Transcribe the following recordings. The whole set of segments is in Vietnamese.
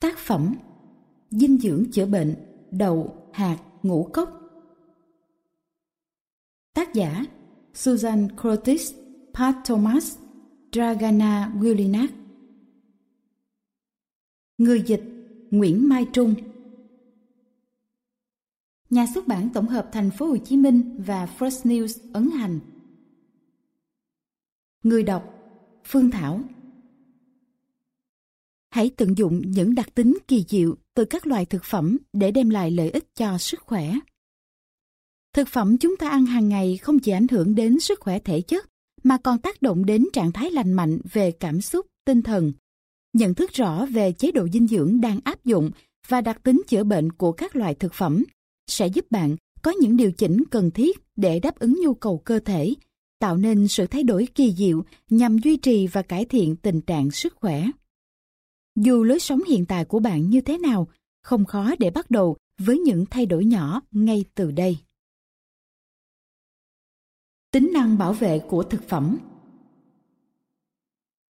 Tác phẩm Dinh dưỡng chữa bệnh đậu, hạt, ngũ cốc. Tác giả Susan Curtis, Pat Thomas, Dragana Willinac Người dịch Nguyễn Mai Trung. Nhà xuất bản tổng hợp Thành phố Hồ Chí Minh và First News ấn hành. Người đọc Phương Thảo. Hãy tận dụng những đặc tính kỳ diệu từ các loại thực phẩm để đem lại lợi ích cho sức khỏe. Thực phẩm chúng ta ăn hàng ngày không chỉ ảnh hưởng đến sức khỏe thể chất, mà còn tác động đến trạng thái lành mạnh về cảm xúc, tinh thần. Nhận thức rõ về chế độ dinh dưỡng đang áp dụng và đặc tính chữa bệnh của các loại thực phẩm sẽ giúp bạn có những điều chỉnh cần thiết để đáp ứng nhu cầu cơ thể, tạo nên sự thay đổi kỳ diệu nhằm duy trì và cải thiện tình trạng sức khỏe. Dù lối sống hiện tại của bạn như thế nào, không khó để bắt đầu với những thay đổi nhỏ ngay từ đây. Tính năng bảo vệ của thực phẩm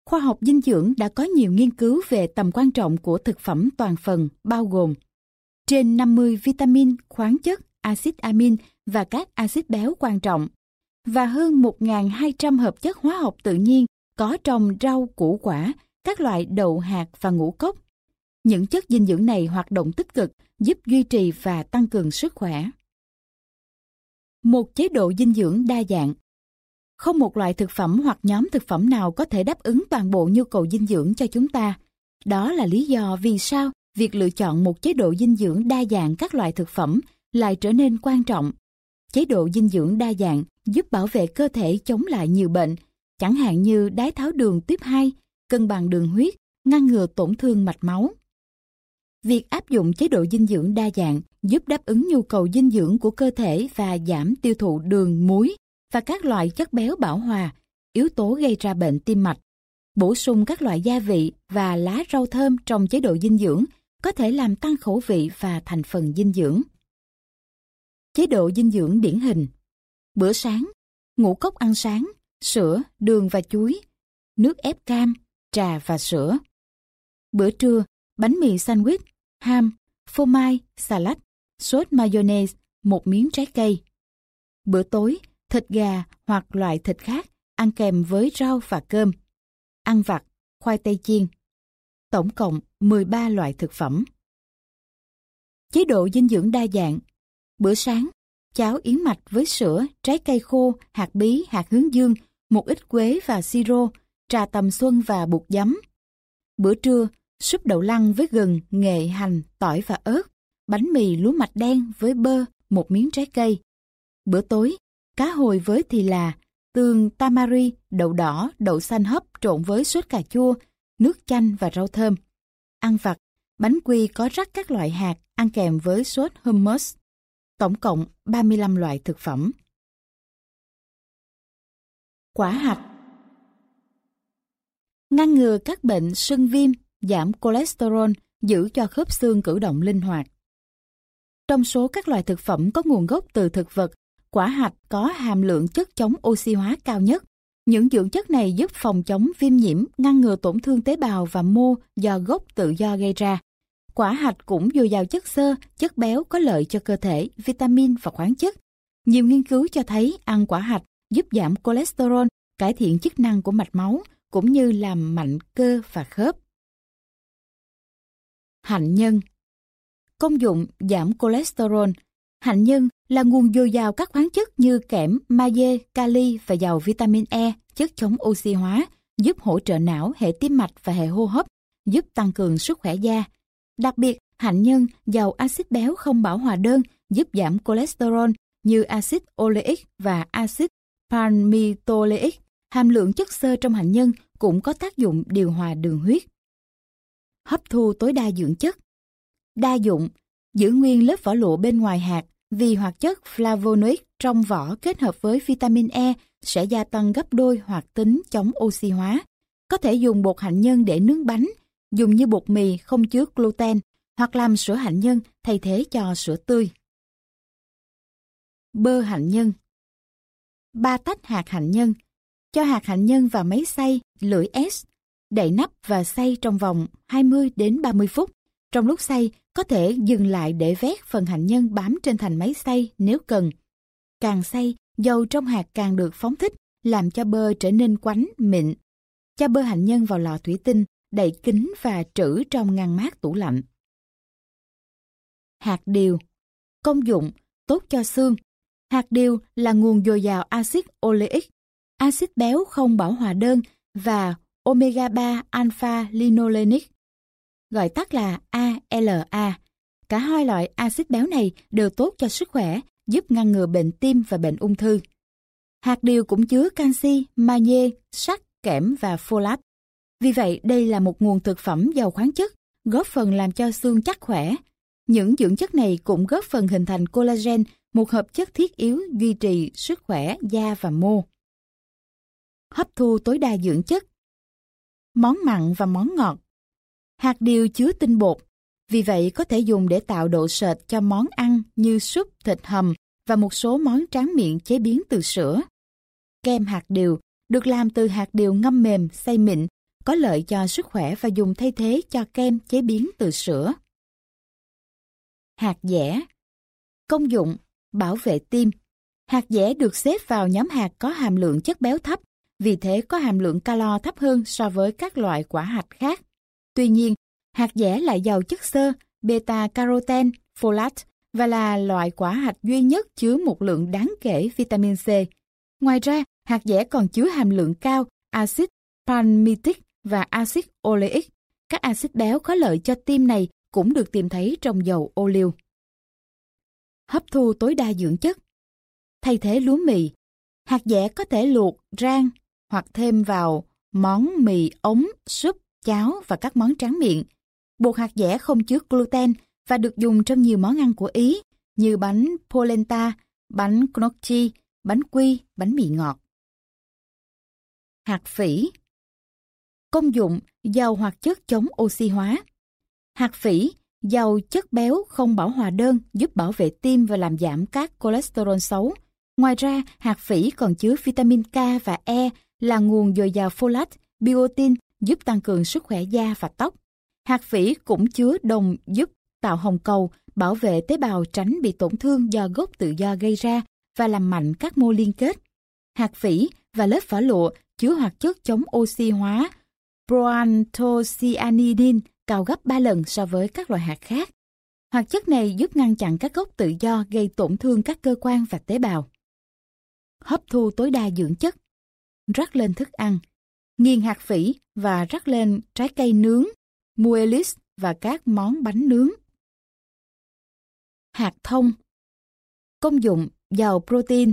Khoa học dinh dưỡng đã có nhiều nghiên cứu về tầm quan trọng của thực phẩm toàn phần bao gồm trên 50 vitamin, khoáng chất, axit amin và các axit béo quan trọng và hơn 1.200 hợp chất hóa học tự nhiên có trong rau củ quả các loại đậu hạt và ngũ cốc. Những chất dinh dưỡng này hoạt động tích cực, giúp duy trì và tăng cường sức khỏe. Một chế độ dinh dưỡng đa dạng Không một loại thực phẩm hoặc nhóm thực phẩm nào có thể đáp ứng toàn bộ nhu cầu dinh dưỡng cho chúng ta. Đó là lý do vì sao việc lựa chọn một chế độ dinh dưỡng đa dạng các loại thực phẩm lại trở nên quan trọng. Chế độ dinh dưỡng đa dạng giúp bảo vệ cơ thể chống lại nhiều bệnh, chẳng hạn như đái tháo đường tuyếp 2, cân bằng đường huyết, ngăn ngừa tổn thương mạch máu. Việc áp dụng chế độ dinh dưỡng đa dạng giúp đáp ứng nhu cầu dinh dưỡng của cơ thể và giảm tiêu thụ đường, muối và các loại chất béo bão hòa, yếu tố gây ra bệnh tim mạch. Bổ sung các loại gia vị và lá rau thơm trong chế độ dinh dưỡng có thể làm tăng khẩu vị và thành phần dinh dưỡng. Chế độ dinh dưỡng điển hình Bữa sáng, ngũ cốc ăn sáng, sữa, đường và chuối, nước ép cam, trà và sữa. Bữa trưa, bánh mì sandwich, ham, phô mai, salad, sốt mayonnaise, một miếng trái cây. Bữa tối, thịt gà hoặc loại thịt khác ăn kèm với rau và cơm. Ăn vặt, khoai tây chiên. Tổng cộng 13 loại thực phẩm. Chế độ dinh dưỡng đa dạng. Bữa sáng, cháo yến mạch với sữa, trái cây khô, hạt bí, hạt hướng dương, một ít quế và siro, trà tầm xuân và bột giấm. Bữa trưa, súp đậu lăng với gừng, nghệ, hành, tỏi và ớt, bánh mì lúa mạch đen với bơ, một miếng trái cây. Bữa tối, cá hồi với thì là tương, tamari, đậu đỏ, đậu xanh hấp trộn với sốt cà chua, nước chanh và rau thơm. Ăn vặt, bánh quy có rắc các loại hạt ăn kèm với sốt hummus. Tổng cộng 35 loại thực phẩm. Quả hạch ngăn ngừa các bệnh sưng viêm, giảm cholesterol, giữ cho khớp xương cử động linh hoạt. Trong số các loại thực phẩm có nguồn gốc từ thực vật, quả hạch có hàm lượng chất chống oxy hóa cao nhất. Những dưỡng chất này giúp phòng chống viêm nhiễm, ngăn ngừa tổn thương tế bào và mô do gốc tự do gây ra. Quả hạch cũng dồi dào chất xơ, chất béo có lợi cho cơ thể, vitamin và khoáng chất. Nhiều nghiên cứu cho thấy ăn quả hạch giúp giảm cholesterol, cải thiện chức năng của mạch máu, cũng như làm mạnh cơ và khớp. Hạnh nhân Công dụng giảm cholesterol Hạnh nhân là nguồn dồi dào các khoáng chất như kẽm, magie, kali và giàu vitamin E, chất chống oxy hóa, giúp hỗ trợ não, hệ tim mạch và hệ hô hấp, giúp tăng cường sức khỏe da. Đặc biệt, hạnh nhân giàu axit béo không bão hòa đơn giúp giảm cholesterol như axit oleic và axit palmitoleic hàm lượng chất xơ trong hạnh nhân cũng có tác dụng điều hòa đường huyết. Hấp thu tối đa dưỡng chất Đa dụng, giữ nguyên lớp vỏ lụa bên ngoài hạt vì hoạt chất flavonoid trong vỏ kết hợp với vitamin E sẽ gia tăng gấp đôi hoạt tính chống oxy hóa. Có thể dùng bột hạnh nhân để nướng bánh, dùng như bột mì không chứa gluten hoặc làm sữa hạnh nhân thay thế cho sữa tươi. Bơ hạnh nhân ba tách hạt hạnh nhân cho hạt hạnh nhân vào máy xay lưỡi S, đậy nắp và xay trong vòng 20 đến 30 phút Trong lúc xay, có thể dừng lại để vét phần hạnh nhân bám trên thành máy xay nếu cần. Càng xay, dầu trong hạt càng được phóng thích, làm cho bơ trở nên quánh, mịn. Cho bơ hạnh nhân vào lọ thủy tinh, đậy kín và trữ trong ngăn mát tủ lạnh. Hạt điều Công dụng, tốt cho xương. Hạt điều là nguồn dồi dào axit oleic, axit béo không bảo hòa đơn và omega 3 alpha linolenic, gọi tắt là ALA. Cả hai loại axit béo này đều tốt cho sức khỏe, giúp ngăn ngừa bệnh tim và bệnh ung thư. Hạt điều cũng chứa canxi, magie, sắt, kẽm và folate. Vì vậy, đây là một nguồn thực phẩm giàu khoáng chất, góp phần làm cho xương chắc khỏe. Những dưỡng chất này cũng góp phần hình thành collagen, một hợp chất thiết yếu duy trì sức khỏe da và mô. Hấp thu tối đa dưỡng chất. Món mặn và món ngọt. Hạt điều chứa tinh bột, vì vậy có thể dùng để tạo độ sệt cho món ăn như súp, thịt hầm và một số món tráng miệng chế biến từ sữa. Kem hạt điều được làm từ hạt điều ngâm mềm, xay mịn, có lợi cho sức khỏe và dùng thay thế cho kem chế biến từ sữa. Hạt dẻ. Công dụng Bảo vệ tim. Hạt dẻ được xếp vào nhóm hạt có hàm lượng chất béo thấp, vì thế có hàm lượng calo thấp hơn so với các loại quả hạch khác. Tuy nhiên, hạt dẻ lại giàu chất xơ, beta-carotene, folate và là loại quả hạch duy nhất chứa một lượng đáng kể vitamin C. Ngoài ra, hạt dẻ còn chứa hàm lượng cao axit palmitic và axit oleic. Các axit béo có lợi cho tim này cũng được tìm thấy trong dầu ô liu. Hấp thu tối đa dưỡng chất Thay thế lúa mì, hạt dẻ có thể luộc, rang hoặc thêm vào món mì ống, súp, cháo và các món tráng miệng. Bột hạt dẻ không chứa gluten và được dùng trong nhiều món ăn của Ý như bánh polenta, bánh gnocchi, bánh quy, bánh mì ngọt. Hạt phỉ Công dụng giàu hoạt chất chống oxy hóa. Hạt phỉ giàu chất béo không bảo hòa đơn giúp bảo vệ tim và làm giảm các cholesterol xấu. Ngoài ra, hạt phỉ còn chứa vitamin K và E là nguồn dồi dào folate, biotin giúp tăng cường sức khỏe da và tóc. Hạt phỉ cũng chứa đồng giúp tạo hồng cầu, bảo vệ tế bào tránh bị tổn thương do gốc tự do gây ra và làm mạnh các mô liên kết. Hạt phỉ và lớp vỏ lụa chứa hoạt chất chống oxy hóa proanthocyanidin cao gấp 3 lần so với các loại hạt khác. Hoạt chất này giúp ngăn chặn các gốc tự do gây tổn thương các cơ quan và tế bào. Hấp thu tối đa dưỡng chất Rắc lên thức ăn Nghiền hạt phỉ và rắc lên trái cây nướng, muelis và các món bánh nướng. Hạt thông Công dụng giàu protein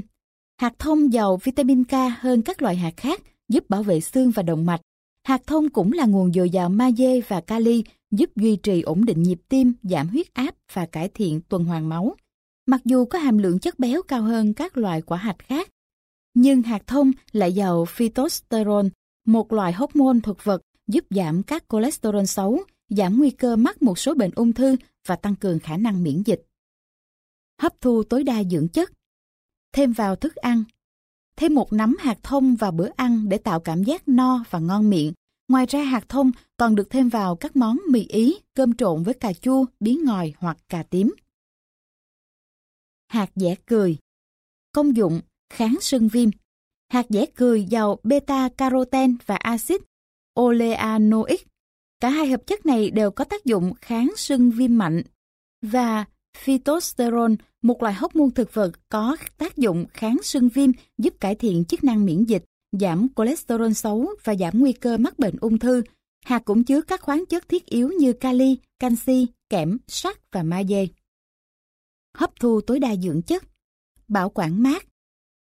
Hạt thông giàu vitamin K hơn các loại hạt khác, giúp bảo vệ xương và động mạch. Hạt thông cũng là nguồn dồi dào magie và kali, giúp duy trì ổn định nhịp tim, giảm huyết áp và cải thiện tuần hoàn máu. Mặc dù có hàm lượng chất béo cao hơn các loại quả hạch khác, nhưng hạt thông lại giàu phytosterol, một loại hormone thực vật giúp giảm các cholesterol xấu, giảm nguy cơ mắc một số bệnh ung thư và tăng cường khả năng miễn dịch. Hấp thu tối đa dưỡng chất Thêm vào thức ăn Thêm một nắm hạt thông vào bữa ăn để tạo cảm giác no và ngon miệng. Ngoài ra hạt thông còn được thêm vào các món mì ý, cơm trộn với cà chua, bí ngòi hoặc cà tím. Hạt dẻ cười Công dụng kháng sưng viêm. Hạt dẻ cười giàu beta-carotene và axit oleanoic. Cả hai hợp chất này đều có tác dụng kháng sưng viêm mạnh. Và phytosterol, một loại hóc môn thực vật có tác dụng kháng sưng viêm giúp cải thiện chức năng miễn dịch, giảm cholesterol xấu và giảm nguy cơ mắc bệnh ung thư. Hạt cũng chứa các khoáng chất thiết yếu như kali, canxi, kẽm, sắt và magie. Hấp thu tối đa dưỡng chất Bảo quản mát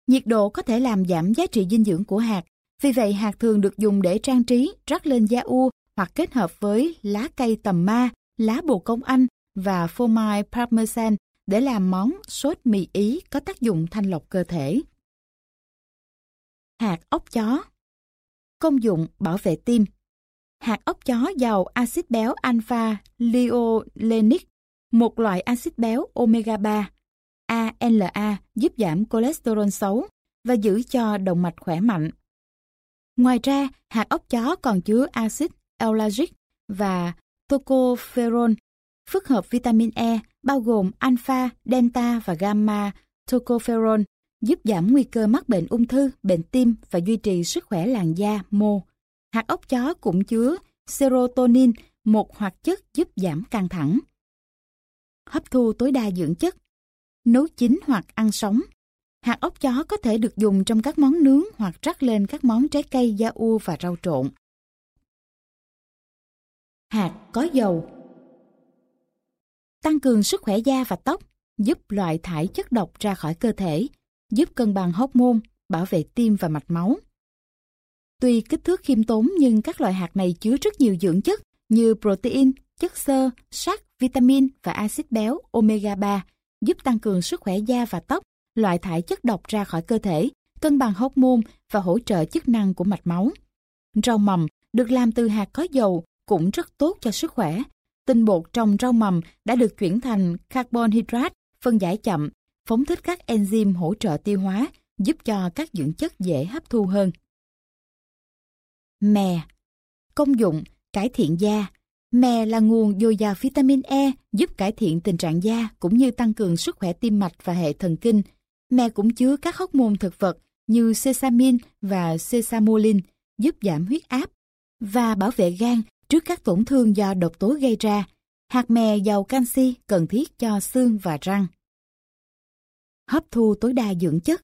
Nhiệt độ có thể làm giảm giá trị dinh dưỡng của hạt, vì vậy hạt thường được dùng để trang trí, rắc lên da u hoặc kết hợp với lá cây tầm ma, lá bồ công anh và phô mai parmesan để làm món sốt mì Ý có tác dụng thanh lọc cơ thể. Hạt ốc chó Công dụng bảo vệ tim Hạt ốc chó giàu axit béo alpha liolenic, một loại axit béo omega 3. ALA giúp giảm cholesterol xấu và giữ cho động mạch khỏe mạnh. Ngoài ra, hạt ốc chó còn chứa axit ellagic và tocopherol phức hợp vitamin E bao gồm alpha, delta và gamma tocopherol giúp giảm nguy cơ mắc bệnh ung thư, bệnh tim và duy trì sức khỏe làn da, mô. Hạt ốc chó cũng chứa serotonin, một hoạt chất giúp giảm căng thẳng. Hấp thu tối đa dưỡng chất Nấu chín hoặc ăn sống Hạt ốc chó có thể được dùng trong các món nướng hoặc rắc lên các món trái cây, da u và rau trộn. Hạt có dầu Tăng cường sức khỏe da và tóc, giúp loại thải chất độc ra khỏi cơ thể, giúp cân bằng hóc môn bảo vệ tim và mạch máu. Tuy kích thước khiêm tốn nhưng các loại hạt này chứa rất nhiều dưỡng chất như protein, chất xơ, sắt, vitamin và axit béo omega 3 giúp tăng cường sức khỏe da và tóc, loại thải chất độc ra khỏi cơ thể, cân bằng hormone và hỗ trợ chức năng của mạch máu. Rau mầm được làm từ hạt có dầu cũng rất tốt cho sức khỏe. Tinh bột trong rau mầm đã được chuyển thành carbon hydrate, phân giải chậm, phóng thích các enzyme hỗ trợ tiêu hóa, giúp cho các dưỡng chất dễ hấp thu hơn. Mè Công dụng cải thiện da Mè là nguồn dồi dào vitamin E giúp cải thiện tình trạng da cũng như tăng cường sức khỏe tim mạch và hệ thần kinh. Mè cũng chứa các hóc môn thực vật như sesamin và sesamolin, giúp giảm huyết áp và bảo vệ gan trước các tổn thương do độc tố gây ra. Hạt mè giàu canxi cần thiết cho xương và răng. Hấp thu tối đa dưỡng chất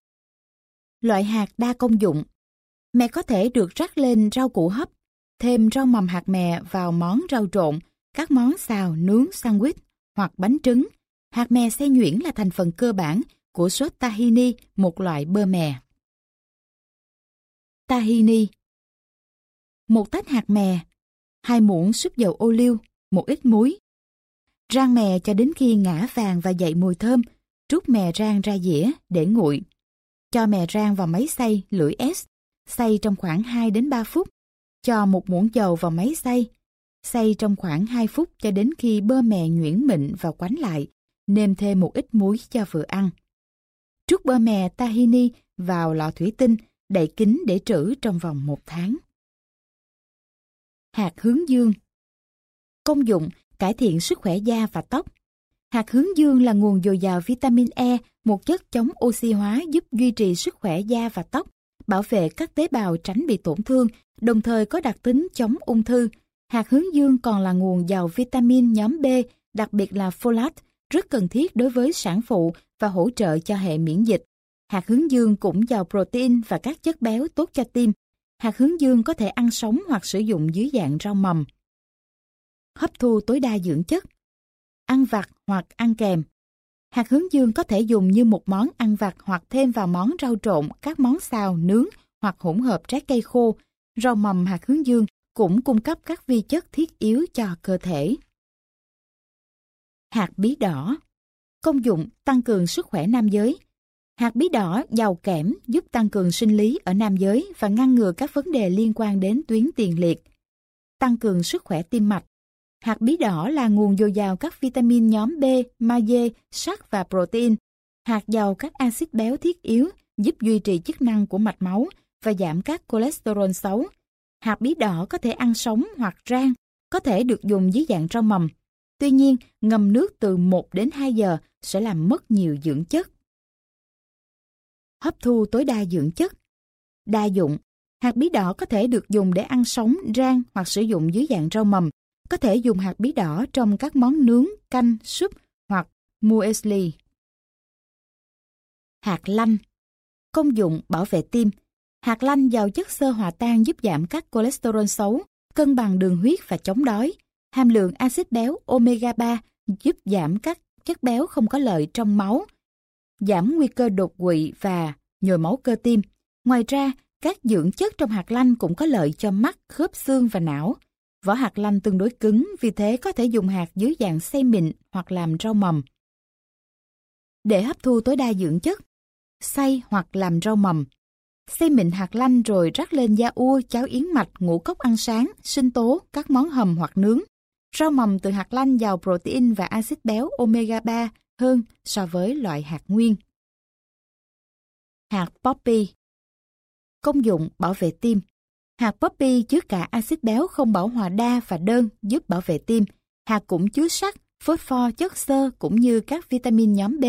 Loại hạt đa công dụng Mè có thể được rắc lên rau củ hấp thêm rau mầm hạt mè vào món rau trộn, các món xào, nướng, sandwich hoặc bánh trứng. Hạt mè xay nhuyễn là thành phần cơ bản của sốt tahini, một loại bơ mè. Tahini Một tách hạt mè, hai muỗng súp dầu ô liu, một ít muối. Rang mè cho đến khi ngã vàng và dậy mùi thơm, trút mè rang ra dĩa để nguội. Cho mè rang vào máy xay lưỡi S, xay trong khoảng 2 đến 3 phút cho một muỗng dầu vào máy xay. Xay trong khoảng 2 phút cho đến khi bơ mè nhuyễn mịn và quánh lại. Nêm thêm một ít muối cho vừa ăn. Trút bơ mè tahini vào lọ thủy tinh, đậy kín để trữ trong vòng một tháng. Hạt hướng dương Công dụng cải thiện sức khỏe da và tóc. Hạt hướng dương là nguồn dồi dào vitamin E, một chất chống oxy hóa giúp duy trì sức khỏe da và tóc, bảo vệ các tế bào tránh bị tổn thương đồng thời có đặc tính chống ung thư. Hạt hướng dương còn là nguồn giàu vitamin nhóm B, đặc biệt là folate, rất cần thiết đối với sản phụ và hỗ trợ cho hệ miễn dịch. Hạt hướng dương cũng giàu protein và các chất béo tốt cho tim. Hạt hướng dương có thể ăn sống hoặc sử dụng dưới dạng rau mầm. Hấp thu tối đa dưỡng chất Ăn vặt hoặc ăn kèm Hạt hướng dương có thể dùng như một món ăn vặt hoặc thêm vào món rau trộn, các món xào, nướng hoặc hỗn hợp trái cây khô Rau mầm hạt hướng dương cũng cung cấp các vi chất thiết yếu cho cơ thể. Hạt bí đỏ Công dụng tăng cường sức khỏe nam giới. Hạt bí đỏ giàu kẽm giúp tăng cường sinh lý ở nam giới và ngăn ngừa các vấn đề liên quan đến tuyến tiền liệt. Tăng cường sức khỏe tim mạch. Hạt bí đỏ là nguồn dồi dào các vitamin nhóm B, magie, sắt và protein. Hạt giàu các axit béo thiết yếu giúp duy trì chức năng của mạch máu và giảm các cholesterol xấu. Hạt bí đỏ có thể ăn sống hoặc rang, có thể được dùng dưới dạng rau mầm. Tuy nhiên, ngâm nước từ 1 đến 2 giờ sẽ làm mất nhiều dưỡng chất. Hấp thu tối đa dưỡng chất Đa dụng Hạt bí đỏ có thể được dùng để ăn sống, rang hoặc sử dụng dưới dạng rau mầm. Có thể dùng hạt bí đỏ trong các món nướng, canh, súp hoặc muesli. Hạt lanh Công dụng bảo vệ tim Hạt lanh giàu chất xơ hòa tan giúp giảm các cholesterol xấu, cân bằng đường huyết và chống đói. Hàm lượng axit béo omega 3 giúp giảm các chất béo không có lợi trong máu, giảm nguy cơ đột quỵ và nhồi máu cơ tim. Ngoài ra, các dưỡng chất trong hạt lanh cũng có lợi cho mắt, khớp xương và não. Vỏ hạt lanh tương đối cứng, vì thế có thể dùng hạt dưới dạng xay mịn hoặc làm rau mầm. Để hấp thu tối đa dưỡng chất, xay hoặc làm rau mầm, Xay mịn hạt lanh rồi rắc lên da ua, cháo yến mạch, ngũ cốc ăn sáng, sinh tố, các món hầm hoặc nướng. Rau mầm từ hạt lanh giàu protein và axit béo omega 3 hơn so với loại hạt nguyên. Hạt poppy Công dụng bảo vệ tim Hạt poppy chứa cả axit béo không bảo hòa đa và đơn giúp bảo vệ tim. Hạt cũng chứa sắt, phosphor, chất xơ cũng như các vitamin nhóm B.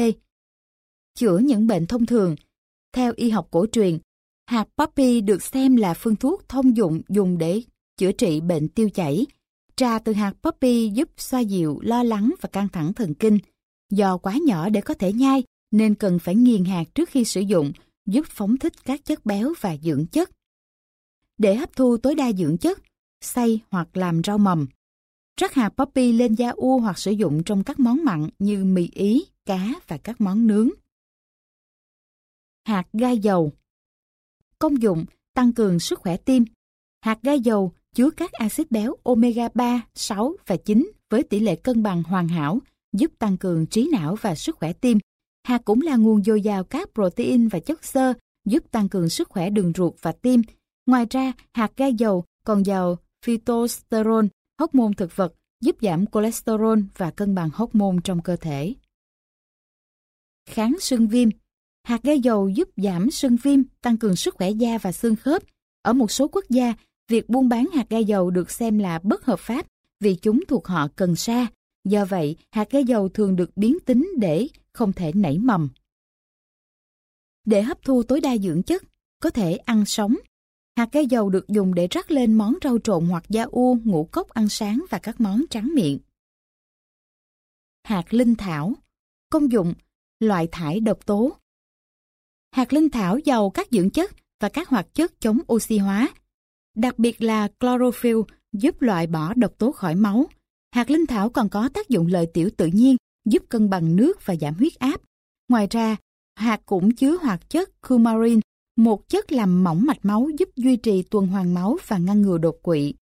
Chữa những bệnh thông thường. Theo y học cổ truyền, hạt poppy được xem là phương thuốc thông dụng dùng để chữa trị bệnh tiêu chảy. Trà từ hạt poppy giúp xoa dịu lo lắng và căng thẳng thần kinh. Do quá nhỏ để có thể nhai, nên cần phải nghiền hạt trước khi sử dụng, giúp phóng thích các chất béo và dưỡng chất. Để hấp thu tối đa dưỡng chất, xay hoặc làm rau mầm. Rắc hạt poppy lên da u hoặc sử dụng trong các món mặn như mì ý, cá và các món nướng. Hạt gai dầu Công dụng tăng cường sức khỏe tim. Hạt gai dầu chứa các axit béo omega 3, 6 và 9 với tỷ lệ cân bằng hoàn hảo, giúp tăng cường trí não và sức khỏe tim. Hạt cũng là nguồn dồi dào các protein và chất xơ, giúp tăng cường sức khỏe đường ruột và tim. Ngoài ra, hạt gai dầu còn giàu phytosterol, hormone thực vật, giúp giảm cholesterol và cân bằng hormone trong cơ thể. Kháng sưng viêm Hạt gai dầu giúp giảm sưng viêm, tăng cường sức khỏe da và xương khớp. Ở một số quốc gia, việc buôn bán hạt gai dầu được xem là bất hợp pháp vì chúng thuộc họ cần sa. Do vậy, hạt gai dầu thường được biến tính để không thể nảy mầm. Để hấp thu tối đa dưỡng chất, có thể ăn sống. Hạt cây dầu được dùng để rắc lên món rau trộn hoặc da u, ngũ cốc ăn sáng và các món tráng miệng. Hạt linh thảo Công dụng Loại thải độc tố Hạt linh thảo giàu các dưỡng chất và các hoạt chất chống oxy hóa. Đặc biệt là chlorophyll giúp loại bỏ độc tố khỏi máu. Hạt linh thảo còn có tác dụng lợi tiểu tự nhiên, giúp cân bằng nước và giảm huyết áp. Ngoài ra, hạt cũng chứa hoạt chất coumarin, một chất làm mỏng mạch máu giúp duy trì tuần hoàn máu và ngăn ngừa đột quỵ.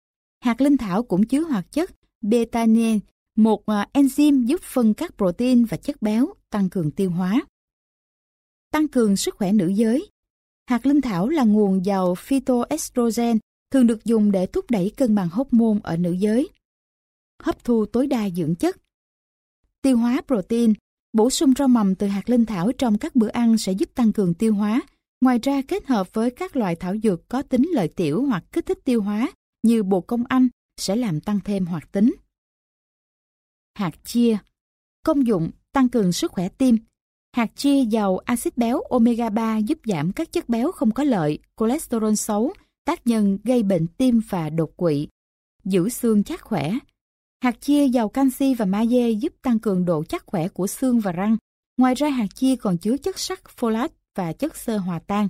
Hạt linh thảo cũng chứa hoạt chất betaine, một à, enzyme giúp phân các protein và chất béo, tăng cường tiêu hóa tăng cường sức khỏe nữ giới. Hạt linh thảo là nguồn giàu phytoestrogen, thường được dùng để thúc đẩy cân bằng hormone ở nữ giới. Hấp thu tối đa dưỡng chất. Tiêu hóa protein, bổ sung rau mầm từ hạt linh thảo trong các bữa ăn sẽ giúp tăng cường tiêu hóa. Ngoài ra kết hợp với các loại thảo dược có tính lợi tiểu hoặc kích thích tiêu hóa như bồ công anh sẽ làm tăng thêm hoạt tính. Hạt chia Công dụng tăng cường sức khỏe tim, Hạt chia giàu axit béo omega 3 giúp giảm các chất béo không có lợi, cholesterol xấu, tác nhân gây bệnh tim và đột quỵ, giữ xương chắc khỏe. Hạt chia giàu canxi và magie giúp tăng cường độ chắc khỏe của xương và răng. Ngoài ra hạt chia còn chứa chất sắt folate và chất xơ hòa tan.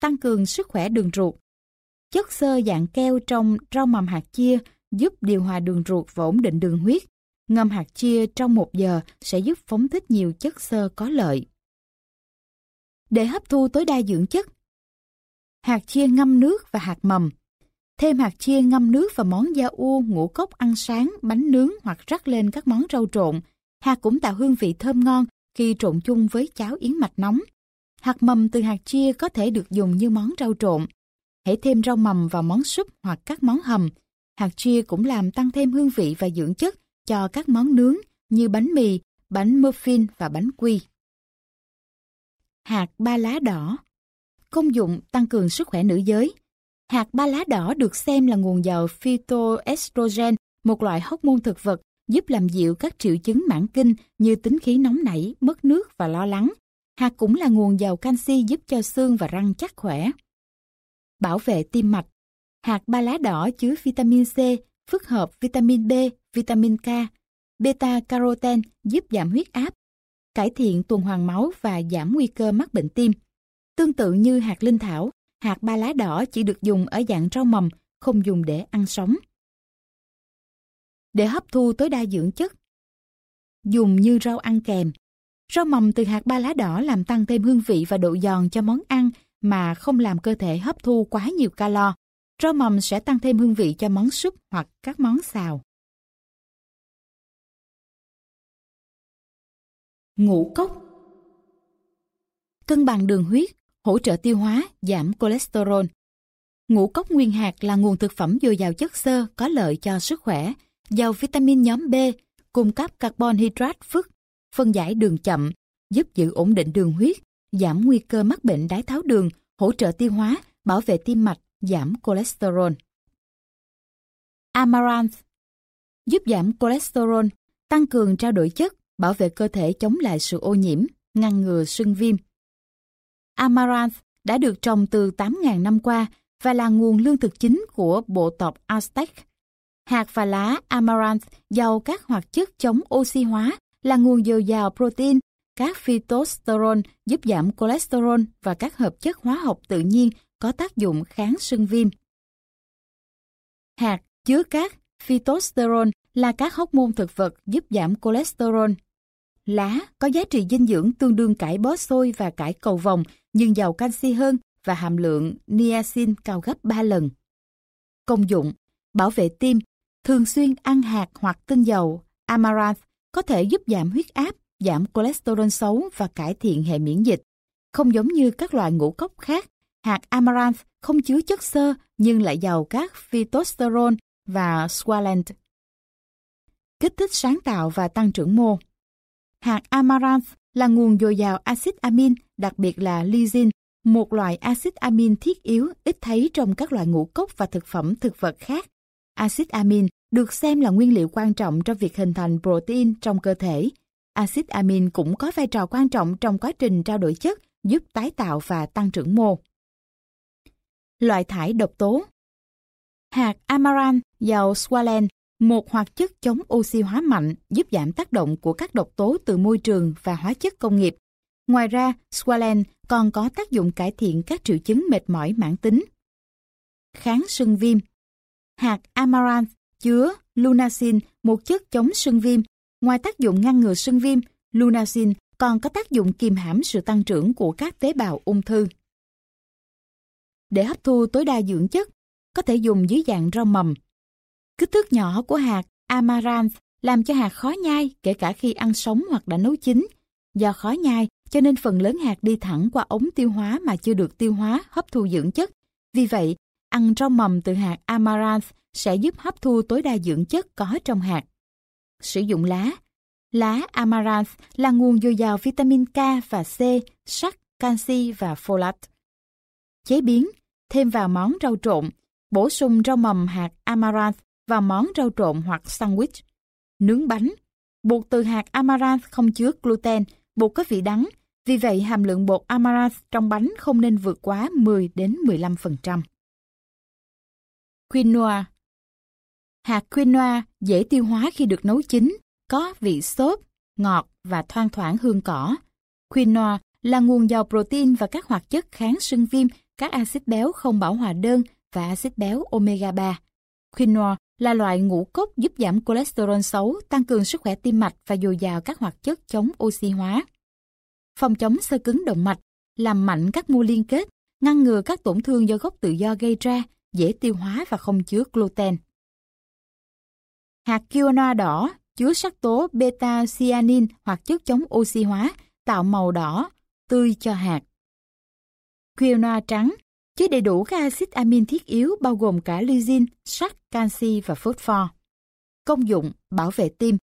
Tăng cường sức khỏe đường ruột. Chất xơ dạng keo trong rau mầm hạt chia giúp điều hòa đường ruột và ổn định đường huyết, Ngâm hạt chia trong một giờ sẽ giúp phóng thích nhiều chất xơ có lợi. Để hấp thu tối đa dưỡng chất, hạt chia ngâm nước và hạt mầm. Thêm hạt chia ngâm nước và món da u, ngũ cốc ăn sáng, bánh nướng hoặc rắc lên các món rau trộn. Hạt cũng tạo hương vị thơm ngon khi trộn chung với cháo yến mạch nóng. Hạt mầm từ hạt chia có thể được dùng như món rau trộn. Hãy thêm rau mầm vào món súp hoặc các món hầm. Hạt chia cũng làm tăng thêm hương vị và dưỡng chất cho các món nướng như bánh mì, bánh muffin và bánh quy. Hạt ba lá đỏ Công dụng tăng cường sức khỏe nữ giới. Hạt ba lá đỏ được xem là nguồn giàu phytoestrogen, một loại hormone thực vật giúp làm dịu các triệu chứng mãn kinh như tính khí nóng nảy, mất nước và lo lắng. Hạt cũng là nguồn giàu canxi giúp cho xương và răng chắc khỏe. Bảo vệ tim mạch Hạt ba lá đỏ chứa vitamin C, phức hợp vitamin B, vitamin K, beta-carotene giúp giảm huyết áp, cải thiện tuần hoàn máu và giảm nguy cơ mắc bệnh tim. Tương tự như hạt linh thảo, hạt ba lá đỏ chỉ được dùng ở dạng rau mầm, không dùng để ăn sống. Để hấp thu tối đa dưỡng chất, dùng như rau ăn kèm. Rau mầm từ hạt ba lá đỏ làm tăng thêm hương vị và độ giòn cho món ăn mà không làm cơ thể hấp thu quá nhiều calo. Rau mầm sẽ tăng thêm hương vị cho món súp hoặc các món xào. Ngũ cốc Cân bằng đường huyết, hỗ trợ tiêu hóa, giảm cholesterol. Ngũ cốc nguyên hạt là nguồn thực phẩm dồi dào chất xơ có lợi cho sức khỏe, giàu vitamin nhóm B, cung cấp carbon hydrate phức, phân giải đường chậm, giúp giữ ổn định đường huyết, giảm nguy cơ mắc bệnh đái tháo đường, hỗ trợ tiêu hóa, bảo vệ tim mạch, giảm cholesterol. Amaranth giúp giảm cholesterol, tăng cường trao đổi chất, bảo vệ cơ thể chống lại sự ô nhiễm, ngăn ngừa sưng viêm. Amaranth đã được trồng từ 8.000 năm qua và là nguồn lương thực chính của bộ tộc Aztec. Hạt và lá amaranth giàu các hoạt chất chống oxy hóa là nguồn dồi dào protein, các phytosterol giúp giảm cholesterol và các hợp chất hóa học tự nhiên có tác dụng kháng sưng viêm. Hạt chứa các phytosterol là các hormone thực vật giúp giảm cholesterol. Lá có giá trị dinh dưỡng tương đương cải bó xôi và cải cầu vồng nhưng giàu canxi hơn và hàm lượng niacin cao gấp 3 lần. Công dụng Bảo vệ tim Thường xuyên ăn hạt hoặc tinh dầu amaranth có thể giúp giảm huyết áp, giảm cholesterol xấu và cải thiện hệ miễn dịch. Không giống như các loại ngũ cốc khác, hạt amaranth không chứa chất xơ nhưng lại giàu các phytosterol và squalene. Kích thích sáng tạo và tăng trưởng mô. Hạt amaranth là nguồn dồi dào axit amin, đặc biệt là lysine, một loại axit amin thiết yếu ít thấy trong các loại ngũ cốc và thực phẩm thực vật khác. Axit amin được xem là nguyên liệu quan trọng trong việc hình thành protein trong cơ thể. Axit amin cũng có vai trò quan trọng trong quá trình trao đổi chất, giúp tái tạo và tăng trưởng mô. Loại thải độc tố Hạt amaranth giàu squalene, một hoạt chất chống oxy hóa mạnh giúp giảm tác động của các độc tố từ môi trường và hóa chất công nghiệp. Ngoài ra, squalene còn có tác dụng cải thiện các triệu chứng mệt mỏi mãn tính. Kháng sưng viêm Hạt amaranth chứa lunacin, một chất chống sưng viêm. Ngoài tác dụng ngăn ngừa sưng viêm, lunacin còn có tác dụng kiềm hãm sự tăng trưởng của các tế bào ung thư. Để hấp thu tối đa dưỡng chất, có thể dùng dưới dạng rau mầm. Kích thước nhỏ của hạt amaranth làm cho hạt khó nhai kể cả khi ăn sống hoặc đã nấu chín. Do khó nhai, cho nên phần lớn hạt đi thẳng qua ống tiêu hóa mà chưa được tiêu hóa hấp thu dưỡng chất. Vì vậy, ăn rau mầm từ hạt amaranth sẽ giúp hấp thu tối đa dưỡng chất có trong hạt. Sử dụng lá Lá amaranth là nguồn dồi dào vitamin K và C, sắt, canxi và folate. Chế biến, thêm vào món rau trộn, bổ sung rau mầm hạt amaranth vào món rau trộn hoặc sandwich. Nướng bánh, bột từ hạt amaranth không chứa gluten, bột có vị đắng, vì vậy hàm lượng bột amaranth trong bánh không nên vượt quá 10 đến 15%. Quinoa Hạt quinoa dễ tiêu hóa khi được nấu chín, có vị xốp, ngọt và thoang thoảng hương cỏ. Quinoa là nguồn giàu protein và các hoạt chất kháng sưng viêm, các axit béo không bảo hòa đơn và axit béo omega 3. Quinoa là loại ngũ cốc giúp giảm cholesterol xấu, tăng cường sức khỏe tim mạch và dồi dào các hoạt chất chống oxy hóa. Phòng chống sơ cứng động mạch, làm mạnh các mô liên kết, ngăn ngừa các tổn thương do gốc tự do gây ra, dễ tiêu hóa và không chứa gluten. Hạt quinoa đỏ chứa sắc tố beta-cyanin hoặc chất chống oxy hóa, tạo màu đỏ, tươi cho hạt. Quinoa trắng chứa đầy đủ các axit amin thiết yếu bao gồm cả lysine, sắt, canxi và phosphor. Công dụng bảo vệ tim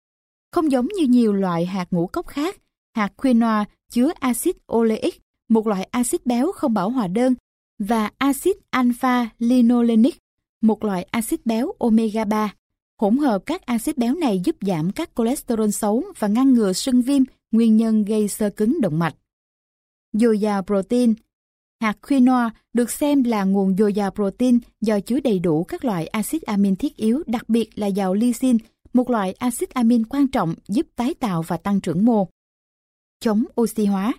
Không giống như nhiều loại hạt ngũ cốc khác, hạt quinoa chứa axit oleic, một loại axit béo không bảo hòa đơn, và axit alpha-linolenic, một loại axit béo omega 3. Hỗn hợp các axit béo này giúp giảm các cholesterol xấu và ngăn ngừa sưng viêm, nguyên nhân gây sơ cứng động mạch. Dồi dào protein Hạt quinoa được xem là nguồn dồi dào protein do chứa đầy đủ các loại axit amin thiết yếu, đặc biệt là giàu lysine, một loại axit amin quan trọng giúp tái tạo và tăng trưởng mô. Chống oxy hóa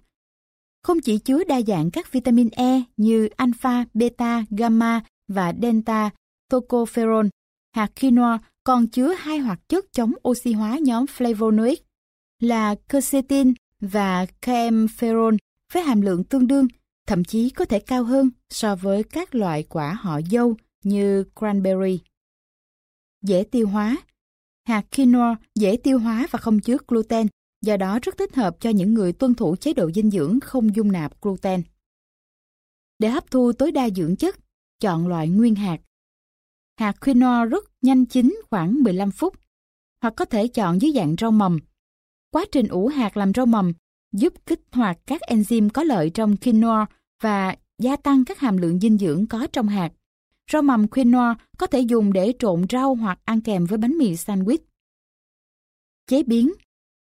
Không chỉ chứa đa dạng các vitamin E như alpha, beta, gamma và delta tocopherol, hạt quinoa còn chứa hai hoạt chất chống oxy hóa nhóm flavonoid là quercetin và caempherol với hàm lượng tương đương, thậm chí có thể cao hơn so với các loại quả họ dâu như cranberry. Dễ tiêu hóa Hạt quinoa dễ tiêu hóa và không chứa gluten, do đó rất thích hợp cho những người tuân thủ chế độ dinh dưỡng không dung nạp gluten. Để hấp thu tối đa dưỡng chất, chọn loại nguyên hạt Hạt quinoa rất nhanh chín khoảng 15 phút, hoặc có thể chọn dưới dạng rau mầm. Quá trình ủ hạt làm rau mầm giúp kích hoạt các enzyme có lợi trong quinoa và gia tăng các hàm lượng dinh dưỡng có trong hạt. Rau mầm quinoa có thể dùng để trộn rau hoặc ăn kèm với bánh mì sandwich. Chế biến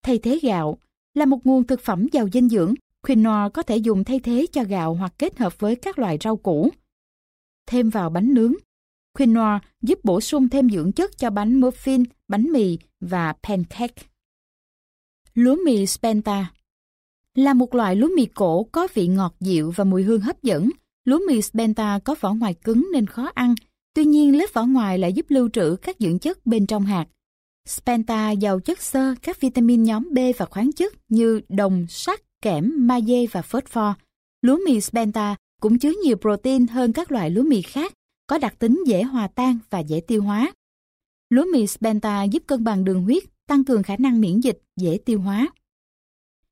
Thay thế gạo là một nguồn thực phẩm giàu dinh dưỡng. Quinoa có thể dùng thay thế cho gạo hoặc kết hợp với các loại rau củ. Thêm vào bánh nướng. Quinoa giúp bổ sung thêm dưỡng chất cho bánh muffin, bánh mì và pancake. Lúa mì Spenta là một loại lúa mì cổ có vị ngọt dịu và mùi hương hấp dẫn. Lúa mì Spenta có vỏ ngoài cứng nên khó ăn, tuy nhiên lớp vỏ ngoài lại giúp lưu trữ các dưỡng chất bên trong hạt. Spenta giàu chất xơ, các vitamin nhóm B và khoáng chất như đồng, sắt, kẽm, magie và phosphor. Lúa mì Spenta cũng chứa nhiều protein hơn các loại lúa mì khác, có đặc tính dễ hòa tan và dễ tiêu hóa. Lúa mì Spenta giúp cân bằng đường huyết, tăng cường khả năng miễn dịch, dễ tiêu hóa.